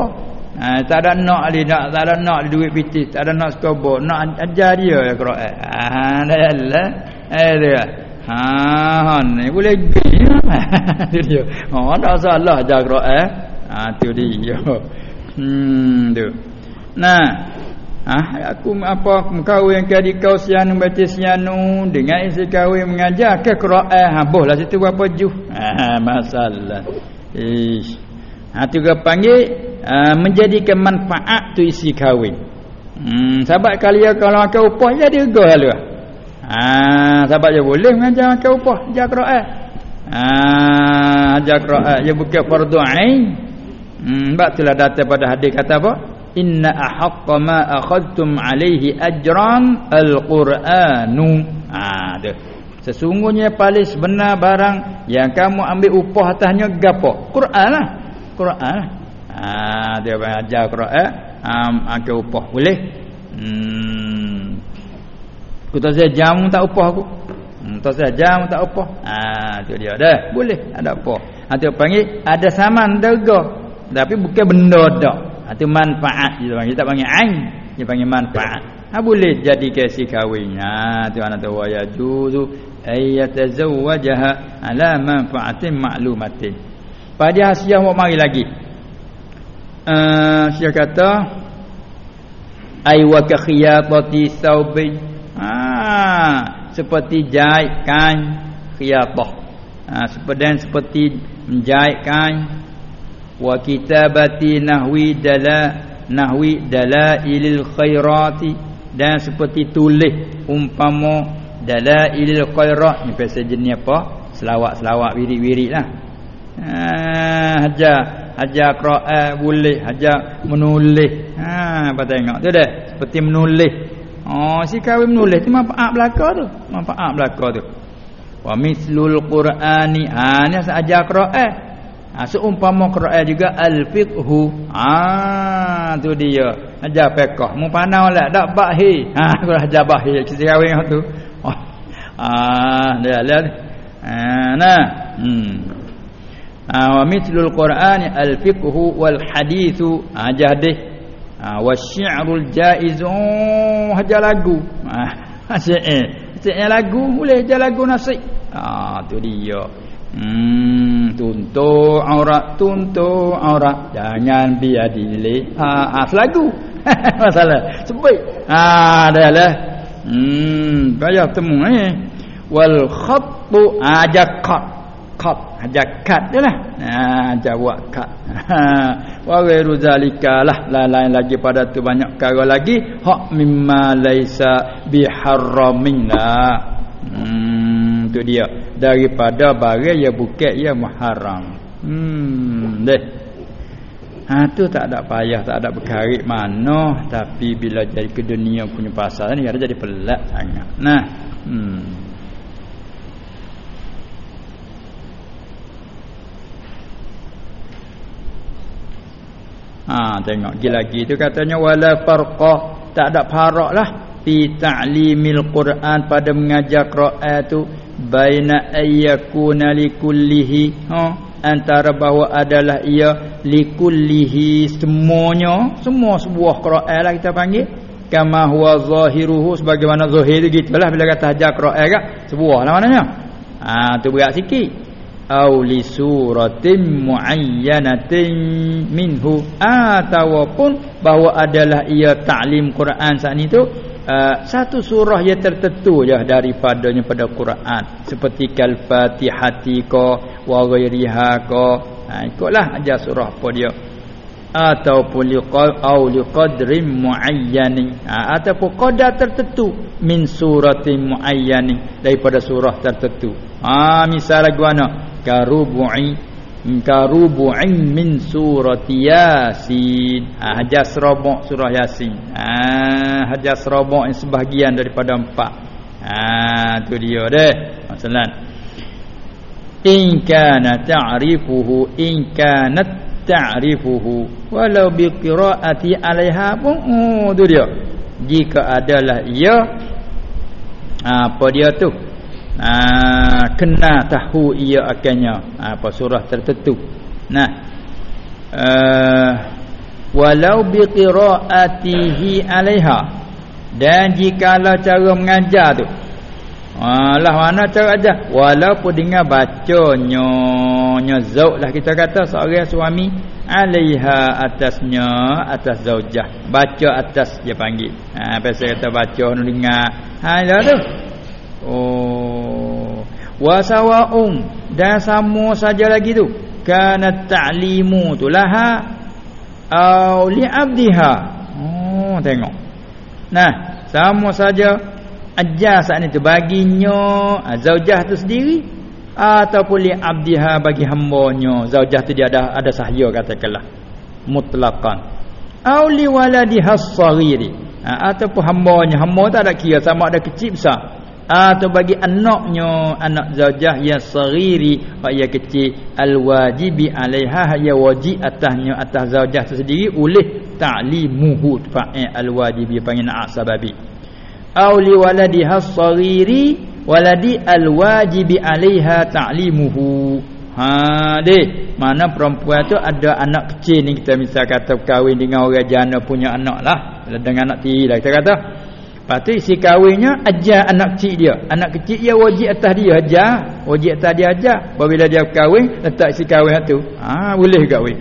ha, tak ada nak dia nak tak ada nak duit pitis tak ada nak sekobo nak ajar dia Quran ha dah lah Eh dia. Ha ni boleh pergi. tu dia. Oh tak salah jaga eh. Ha tu dia. Hmm tu. Nah. Ah aku apa kahwin ke di kau sianu baca sianu dengan isi kahwin mengajar ke Quran ha bolehlah situ berapa ju. Ha masalah. Ish. Ha tu ke panggil uh, menjadikan manfaat tu isi kahwin. Hmm sebab kalian kalau akan upah jadi gol Ah, sebab dia boleh mengajar ke upah ajar Quran. Ah, ajar Quran dia bukan fardu ain. Hmm, sebab itulah datang pada hadis kata apa? Inna ahaqqa ma akhadtum alaihi ajran al-Quranu. Ah. Sesungguhnya paling sebenar barang yang kamu ambil upah atasnya gapo? Quran lah. Quran lah. Ha, dia ajar Quran, um, ambil upah boleh. Hmm. Aku tak saya jam tak upah aku. Hmm, tak saya jam tak upah. Ha, tu dia dah. Boleh ada apa. Tu panggil ada saman daga. Tapi bukan benda dak. Ha, tu manfaat dia panggil. Kita panggil ain. Dia panggil manfaat. Ha, boleh jadi kasih kahwin. Ha, tu anak tu waya juzu ayatazawwajaha ala manfaatin ma'lumatin. Pada hasiah mau mari lagi. Uh, Syekh kata ai wa ka khiyatati thawbi ha seperti jahit kain khiyatah ha seperti seperti menjahit kain wa kitabati nahwi dala nahwi dalailil khairati dan seperti tulis umpama dalailil khairat ni pasal jenis apa? Selawat-selawat wirid-wirid lah ha hajar ajar Quran boleh ajar menulis. Ha apa tengok tu dah? Seperti menulis. Oh si kahwin menulis tu manfaat belaka tu. Manfaat belaka tu. Wa mislul qur'ani ha ni ajar Quran ha seumpama Quran juga al fiqhu ha tu dia. Ajar fiqh mu panau lah dak bahi. Ha aku ajar bahi. Si kahwin tu. Ah dia lihat. Ha nah. Hmm. Ah, wa mithlul qur'ani al fiqhu wal hadithu ha, jahdih ha, wasyi'rul jaiz oh haja lagu. Ha syi'ir syi'ir lagu boleh haja lagu nasib. Ha tu dia hmm tuntu aurat tuntu aurat jangan biar dilih ha, ha lagu masalah. Sebut. Ha dah lah. Hmm payah temu eh. Wal khattu ajakat qat hajakat je lah. Ha jawab kat ha wa ghairu zalika lah. Lain lagi pada tu banyak perkara lagi. Hak mimma laisa biharramina hmm tu dia daripada barang yang bukan yang muharram hmm deh Ha tu tak ada payah, tak ada berkarik mana tapi bila jadi ke dunia punya pasal ni jadi pelat sangat. Nah, hmm. Ha tengok lagi lagi tu katanya wala farqa tak ada farak lah fi ta'limil Quran pada mengajar Quran tu baina ayyakuna likullihi ha? Antara bahawa adalah ia likullihi semuanya. Semua sebuah Quran lah kita panggil. Kama huwa zahiruhu sebagaimana zahir gitulah bila kata ajar Quran kan sebuah lah maknanya. Ha tu berat sikit. Au li suratin muayyanatin minhu. Ataupun bahawa adalah ia taklim Quran saat itu uh, satu surah yang tertentu je daripadanya pada Quran. Seperti kal-fatihati ko wa ghairiha ko. Ha, ikutlah aja surah apa dia. Ataupun liqad au liqadrin muayyanin ha, ataupun qadar tertentu min suratin muayyanin daripada surah tertentu. Ha misal lagu mana? Karubu'i karubu'in min surati yasin. Ha, hajas robok surah yasin. Ha, hajas robok yang sebahagian daripada empat. Ha, tu dia deh. Masalah in kana ta'rifuhu in ta'rifuhu walau bi qira'ati 'alaiha pun oh, tu dia. Jika adalah ia apa dia tu Ah, kena tahu ia akannya. Ah, apa surah tertentu. Nah. Uh, walau bi qiraatihi alaiha. Dan jikalau cara mengajar tu. Alah mana cara ajar? Walaupun dengan bacanya nya zauk lah kita kata seorang suami alaiha atasnya atas zaujah. Baca atas dia panggil. Ha pasal kata baca dengar. Ha tu Oh. Wa sawa'um dan sama saja lagi tu. Kana ta'limu tu laha au li 'abdiha. Oh, tengok. Nah, sama saja ajar saat itu baginya zaujah tu sendiri ataupun li 'abdiha bagi hamba-nya. Zaujah tu dia ada ada sahaya katakanlah. Mutlaqan. Au li waladiha as-saghiri. Ha, ataupun hamba-nya. Hamba tak ada kira sama ada kecil besar atau bagi anaknya. Anak zaujah yang sagiri pak ya kecil. Al wajibi alaiha ya wajib atasnya atas zaujah tu sendiri oleh ta'limuhu fa'il al wajibi panggil nak sababi. Au li waladiha sagiri waladi al wajibi alaiha ta'limuhu. Ha deh. Mana perempuan tu ada anak kecil ni kita misal kata kahwin dengan orang jana punya anak lah. Dengan anak tiri lah kita kata Lepas tu isi kahwinnya ajar anak kecil dia. Anak kecil dia wajib atas dia ajar. Wajib atas dia ajar. Bila dia kahwin, letak isi kahwin tu. Ah ha, boleh kahwin.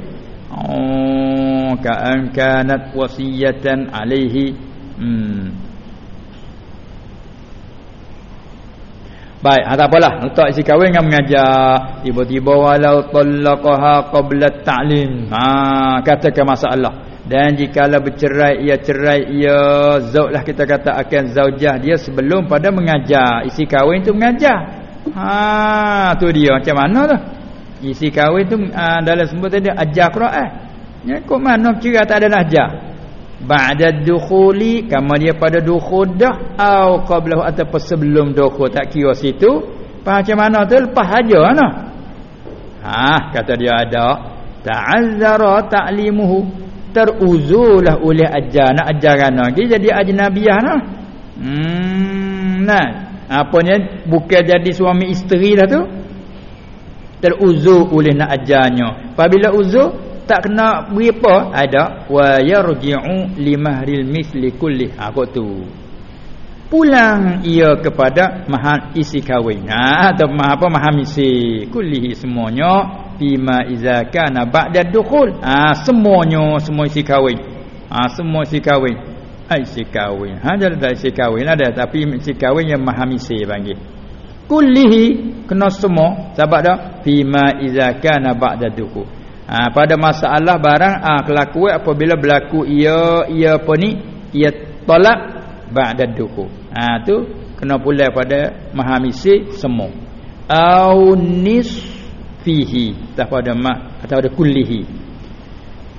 Oh, ka'an kanat wasiyatan alaihi. Hmm. Baik, ha, tak apalah. Letak isi kahwin dengan mengajar. Tiba-tiba walau tallaqaha qabla ta'lim. Ha, katakan masalah dan jikalau bercerai ia cerai ia zauj lah kita kata akan zaujah dia sebelum pada mengajar. Isi kahwin tu mengajar. Ha tu dia. Macam mana tu? Isi kahwin tu uh, dalam sebut tadi ajar Quran. Ya kok mana cerai tak ada ajar? Ba'da dukhuli kama dia pada dukhul dah au qablahu ataupun sebelum dukhul. Tak kira situ. Macam mana tu? Lepas aja mana ha kata dia ada. Ta'azzara ta'limuhu teruzulah oleh ajar. Nak ajaran lagi jadi ajnabiah nah hmm nah. Apa ni bukan jadi suami isteri lah tu. Teruzur oleh nak ajarnya. Apabila uzur tak kena beri apa? Ada wa yarji'u limahril misli kulli. Ha tu. Pulang ia kepada mahal isi kahwin. Ha atau mahal apa? Mahal misi kulli semuanya bima iza kana ba'da dukhul. Ha, semuanya semua isi kahwin. Ah ha, semua isi kahwin. Ai isi kahwin. Ha jadi dah isi kahwin ada tapi isi kahwin yang mahamisi panggil. Kullihi kena semua. Sebab dah bima iza kana ba'da dukhul. Ha, pada masalah barang ha, kelakuan apabila berlaku ia ia apa ni? Ia tolak ba'da dukhul. Ha, tu kena pula pada mahamisi semua. Au nis fihi pada mak atau ada kullihi.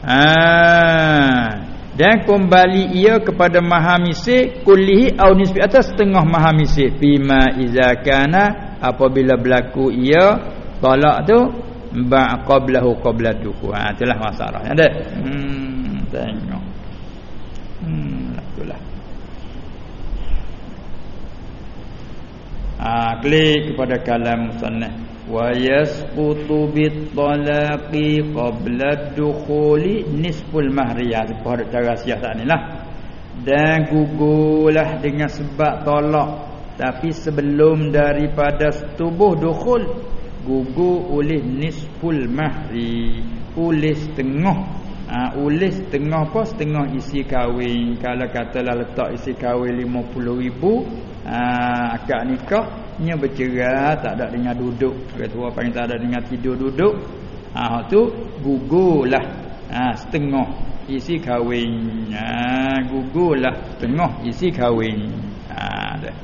Ha. Dan kembali ia kepada mahamisi kullihi au nisbi atas setengah mahamisi bima iza kana apabila berlaku ia talak tu ba qablahu qabla duku. Ha itulah masalahnya ada? Hmm tengok. Hmm itulah. Ha klik kepada kalam musannaf bit talaqi qabla dukhuli nisful mahriyah pada cara siah tak nilah dan gugurlah dengan sebab tolak. Tapi sebelum daripada tubuh dukhul gugur oleh nisful mahri. Oleh setengah ha, oleh setengah apa? Setengah isi kahwin. Kalau katalah letak isi kahwin 50 ribu ha, akad nikah nya bercerai tak ada dengan duduk. Orang tua panggil tak ada dengan tidur duduk. Ah ha, tu gugurlah. Ha, setengah isi kahwin. Ha, gugurlah. Setengah isi kahwin. Ha dah.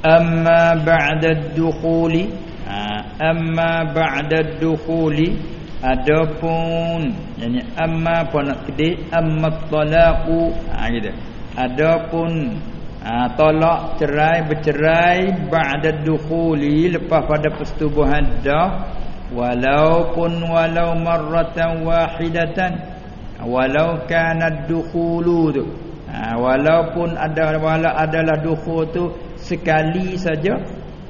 Amma ba'da ad-dukhuli amma ba'da ad-dukhuli Adapun yakni amma apa nak kedek amma talaqu ha gitu. Adapun ha, tolak cerai bercerai ba'da dukhuli lepas pada persetubuhan dah walaupun walau marratan wahidatan walau kana dukhulu tu ha, walaupun ada wala adalah dukhul tu sekali saja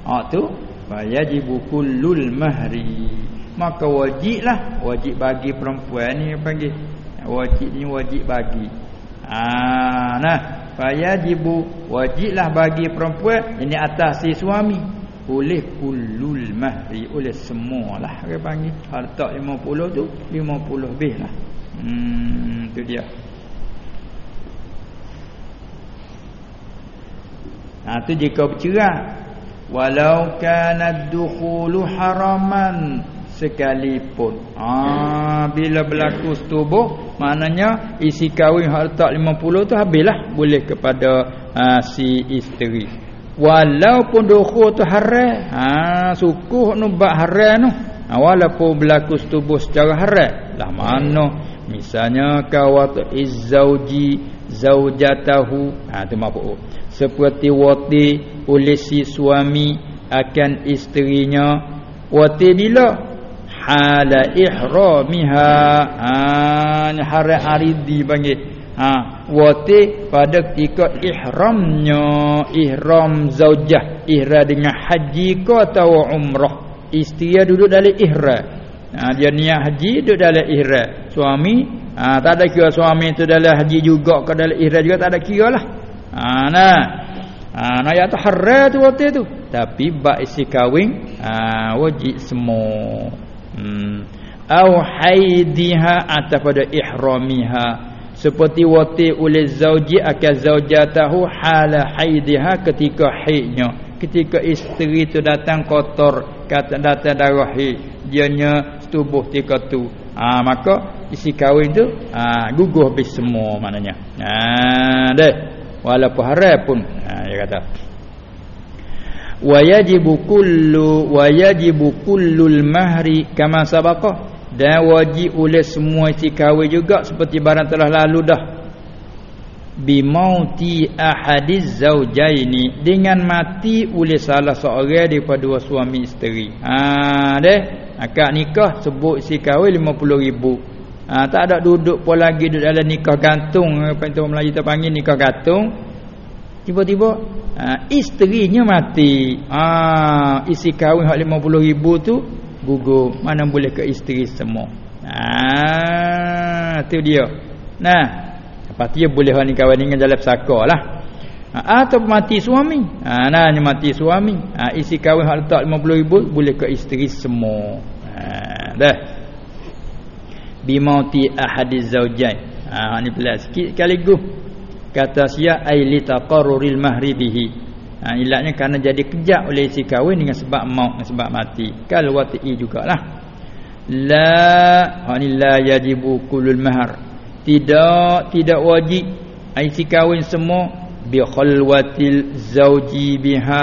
ha tu wajibu kullul mahri maka wajiblah wajib bagi perempuan ni panggil? Wajib ni wajib bagi. Ah nah. Fayajibu wajiblah bagi perempuan ini atas si suami. Oleh kullul mahri oleh semualah dia panggil. Harta 50 tu 50 lebih lah. Hmm tu dia. Nah tu jika bercerai. Walau kana dukhulu haraman sekalipun. Ah bila berlaku setubuh maknanya isi kahwin harta 50 tu habislah boleh kepada uh, si isteri. Walaupun dukhul tu haram. Ha sukuh nu bak haram tu. ha, walaupun berlaku setubuh secara haram lah mana misalnya kawat izzauji zaujatahu ha tu maksud seperti wati oleh si suami akan isterinya wati bila hala ihramiha ha haram aridi panggil ha wati pada ketika ihramnya ihram zaujah ihram dengan haji ke atau umrah. Isteri duduk dalam ihram. Ha dia niat haji duduk dalam ihram. Suami ha tak ada kira suami tu dalam haji juga ke dalam ihram juga tak ada kira lah. Ha nah. Ha nah ya tu waktu tu. Tapi bak isi kahwin ha wajib semua hmm. Au haidiha atau pada ihramiha. Seperti wati oleh zauji akan zaujatahu hala haidiha ketika haidnya. Ketika isteri tu datang kotor kata datang darah haid. Dianya tubuh tika tu. Ha, maka isi kahwin tu ha, guguh habis semua maknanya. Ha deh. Walaupun haram pun ha, dia kata wayajibu kullu wayajibu kullul mahri kama sabaqah dan wajib oleh semua isi kahwin juga seperti barang telah lalu dah. Bimauti ahadiz zaujaini dengan mati oleh salah seorang daripada dua suami isteri. Ha deh. Akad nikah sebut isi kahwin 50000 ha tak ada duduk pun lagi duduk dalam nikah gantung. Apa itu Melayu kita panggil nikah gantung tiba-tiba ha, isterinya mati. Ha isi kahwin hak 50000 tu gugur. Mana boleh ke isteri semua? Ah tu dia. Nah apa dia boleh ni kawan dengan jalan pesaka lah. Ha, atau mati suami. Ha nah ni mati suami. Ha, isi kahwin hak letak 50 ribu boleh ke isteri semua? Ha dah. Bimauti ahadiz zaujain ha ni pelas sikit sekaligus kata sia ai li taqarruril mahri bihi Ha, ilatnya kerana jadi kejap oleh isi kahwin dengan sebab maut dengan sebab mati. Kalau wati'i jugalah. La ha, ni la yajibu kulul mahar. Tidak tidak wajib isi kahwin semua bi khalwatil zauji biha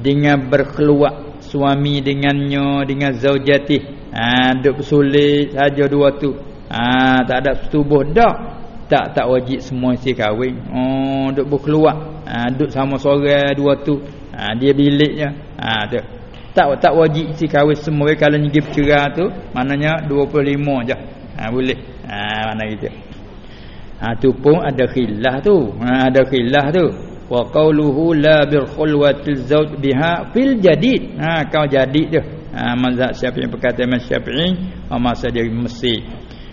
dengan berkeluar suami dengannya dengan zaujati. Ha duk bersulit saja dua tu. Ha tak ada setubuh dah tak tak wajib semua isi kahwin. Oh duk berkeluar. Ha duk sama seorang dua tu. Ha dia biliknya ha tu. Tak tak wajib isi kahwin semua kalau nyigi bercerai tu maknanya 25 je. Ha boleh. Ha mana gitu. Ha tu pun ada khilaf tu. Ha ada khilaf tu. Wa qawluhu la bil khulwatil zawj biha fil jadid. Ha kau jadid tu ha mazhab syafi'i berkata mazhab syafi'i masa dia mesti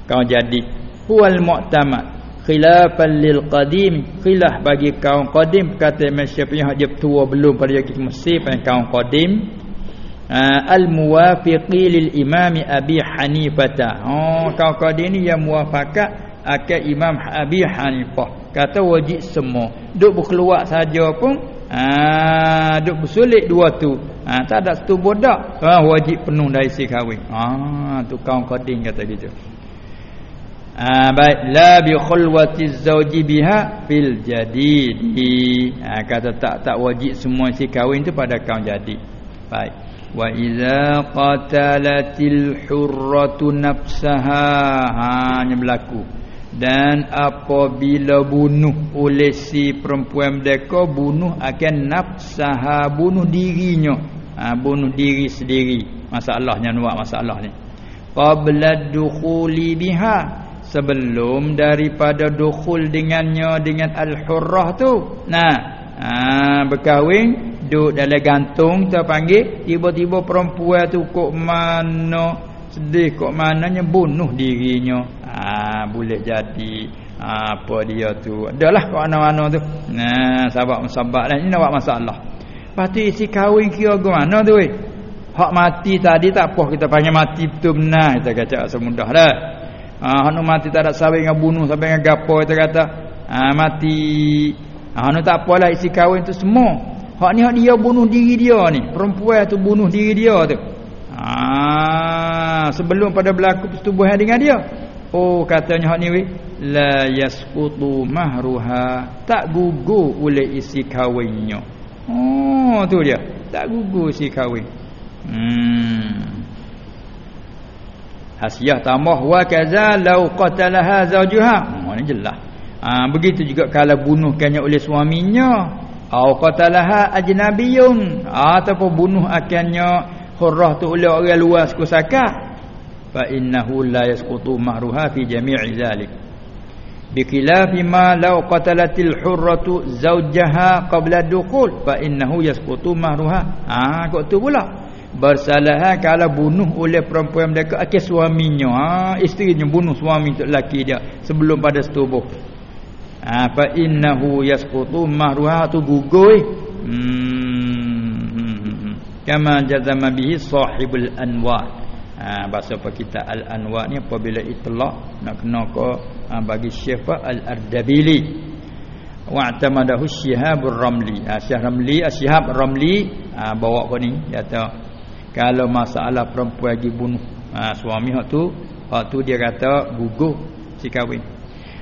kau jadi huwal mu'tamad khilafan lil qadim khilaf bagi kaum qadim. Kata Imam Syafi'i hak dia tua belum pada jadi Mesir pada kaum qadim. Uh, al muwafiqi lil imam Abi Hanifah. Oh kaum qadim ni yang muafakat akan Imam Abi Hanifah. Kata wajib semua. Duk berkeluar saja pun uh, duk bersulit dua tu. Uh, tak ada satu bodak uh, wajib penuh dari si kahwin. Ah tu kaum qadim kata gitu Ah baik la bi khulwati zauji biha fil jadidi. Ha, kata tak tak wajib semua si kahwin tu pada kaum jadi. Baik. Wa iza qatalatil hurratu nafsaha. Ha ni berlaku. Dan apabila bunuh oleh si perempuan mereka bunuh akan nafsaha bunuh dirinya. Ha, bunuh diri sendiri. Masalahnya nuak masalah ni. Qabla dukhuli biha sebelum daripada dukhul dengannya dengan al-hurrah tu. Nah ha, berkahwin duduk dalam gantung terpanggil tiba-tiba perempuan tu kok mana sedih kok mananya bunuh dirinya. Ha, boleh jadi ha, apa dia tu. Adalah kok mana-mana tu. Nah sahabat-sahabat ni nak buat masalah. Lepas tu isi kahwin kira ke mana tu eh hak mati tadi tak apa kita panggil mati betul benar. Kita kata semudah dah Ah hanu mati tak ada sampai dengan bunuh sampai dengan gapo kita kata. Ah mati. Ah hanu tak apalah isi kahwin tu semua. Hak ni hak dia bunuh diri dia ni. Perempuan tu bunuh diri dia tu. Ah sebelum pada berlaku persetubuhan dengan dia. Oh katanya hak ni weh la yasqutu mahruha tak gugur oleh isi kahwinnya. Oh tu dia. Tak gugur isi kahwin. Hmm. Hasiah tambah wa kaza law qatalaha zawjuha. Oh ni jelas. Ha, begitu juga kalau bunuhkannya oleh suaminya. Au qatalaha ajnabiyun. Ataupun bunuh akannya hurrah tu oleh orang luar suku saka fa innahu la yasqutu mahruha fi jami'i zalik. Bikhilafi ma law qatalatil hurratu zawjaha qabla dukhul. Fa innahu yasqutu mahruha. Ah kok tu pula bersalah kalau bunuh oleh perempuan mereka. Akhir suaminya. Ha isterinya bunuh suami tu lelaki dia sebelum pada setubuh. Ha fa innahu yasqutu mahruha tu gugur. Hmm. Kama jazama bihi sahibul anwa ha bahasa apa kita al anwa ni apabila itlaq nak kena ke ha, bagi syifa al ardabili wa'tamadahu syihabur ramli. Ha syihab ramli syihab ramli. Ha, bawa apa ni. Kata kalau masalah perempuan lagi bunuh. Ha, suami hak tu dia kata guguh si kahwin.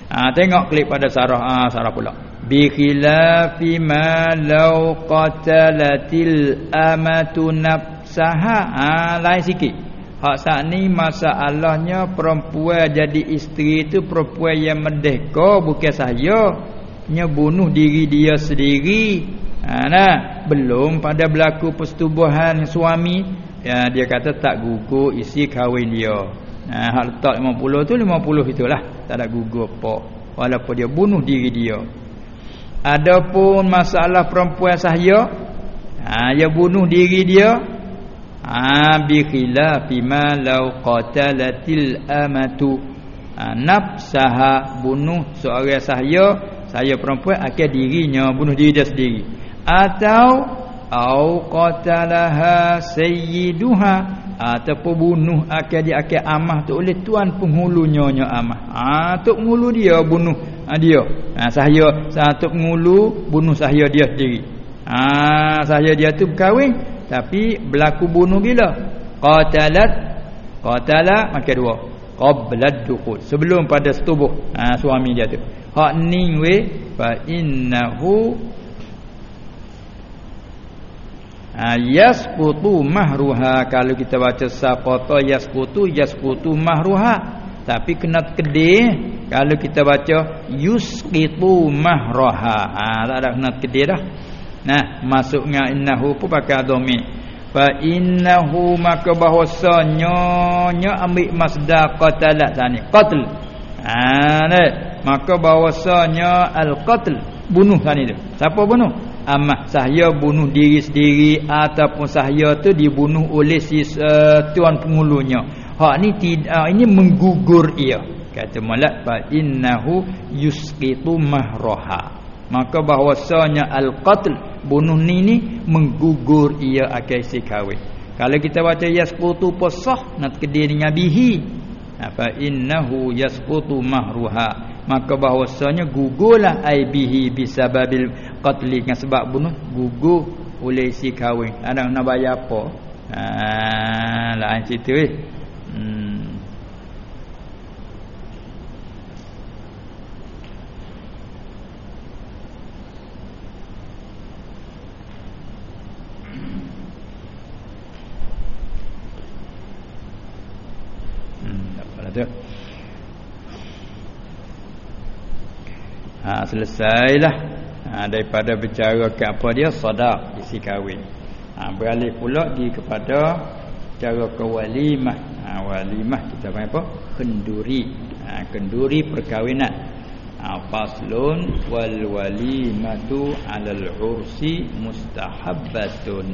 Ha, tengok klik pada sarah. Ha, sarah pula. Bi khilafi ma law qatalatil amatu nafsaha. Ha, lain sikit. Hak saat ni masalahnya perempuan jadi isteri tu perempuan yang merdeka bukan saya. Nya bunuh diri dia sendiri ha, nah belum pada berlaku persetubuhan suami. Ya, dia kata tak gugur isi kahwin dia. Ha, hak letak 50 tu 50 itulah. Tak ada gugur apa walaupun dia bunuh diri dia. Adapun masalah perempuan sahaya ha, dia bunuh diri dia. Ha, bi khilafi ma law qatalatil amatu. Ha, nafsaha bunuh seorang sahaya saya perempuan akan dirinya bunuh diri dia sendiri atau au qatalaha sayyiduha ataupun bunuh akan dia akan amah tu oleh tuan penghulunya nya amah. Ah tok ngulu dia bunuh ha, dia. Ha sahaya satu ngulu bunuh sahaya dia sendiri. Ah sahaya dia tu berkahwin tapi berlaku bunuh bila? Qatalat qatala maka dua. Qabla dukhul sebelum pada setubuh ha, suami dia tu. Hak ni we fa innahu ha, yasqutu mahruha. Kalau kita baca saqata yasqutu yasqutu mahruha. Tapi kena kedih. Kalau kita baca yusqitu mahraha ha tak ada kena kedih dah. Nah masuknya innahu pun pakai dhamir fa innahu maka bahwasanya nya ambil masdar qatalat tani. Qatl. Ha maka bahwasanya al qatl bunuh tani tu siapa bunuh amah sahaya bunuh diri sendiri ataupun sahaya tu dibunuh oleh si uh, tuan pengulunya. Hak ni tidak uh, ini menggugur ia. Kata malak fa innahu yusqitu mahraha. Maka bahwasanya al-qatl bunuh ni ni menggugur ia akan si kahwin. Kalau kita baca yasqutu pasah nak kediri dengan bihi. Fa innahu yasqutu mahruha maka bahwasanya gugurlah aibihi bisababil qatli. Dengan sebab bunuh gugur oleh si kahwin. Ada nak bayar apa? Ha lain cerita eh. Hmm, tu. Ha, selesailah. Ha, daripada bercara ke apa dia sadaq isi kahwin. Ha, beralih pula di kepada cara ke walimah. Ha, walimah kita panggil apa? Kenduri. Ha, kenduri perkahwinan. Ha, faslun wal walimatu alal ursi mustahabbatun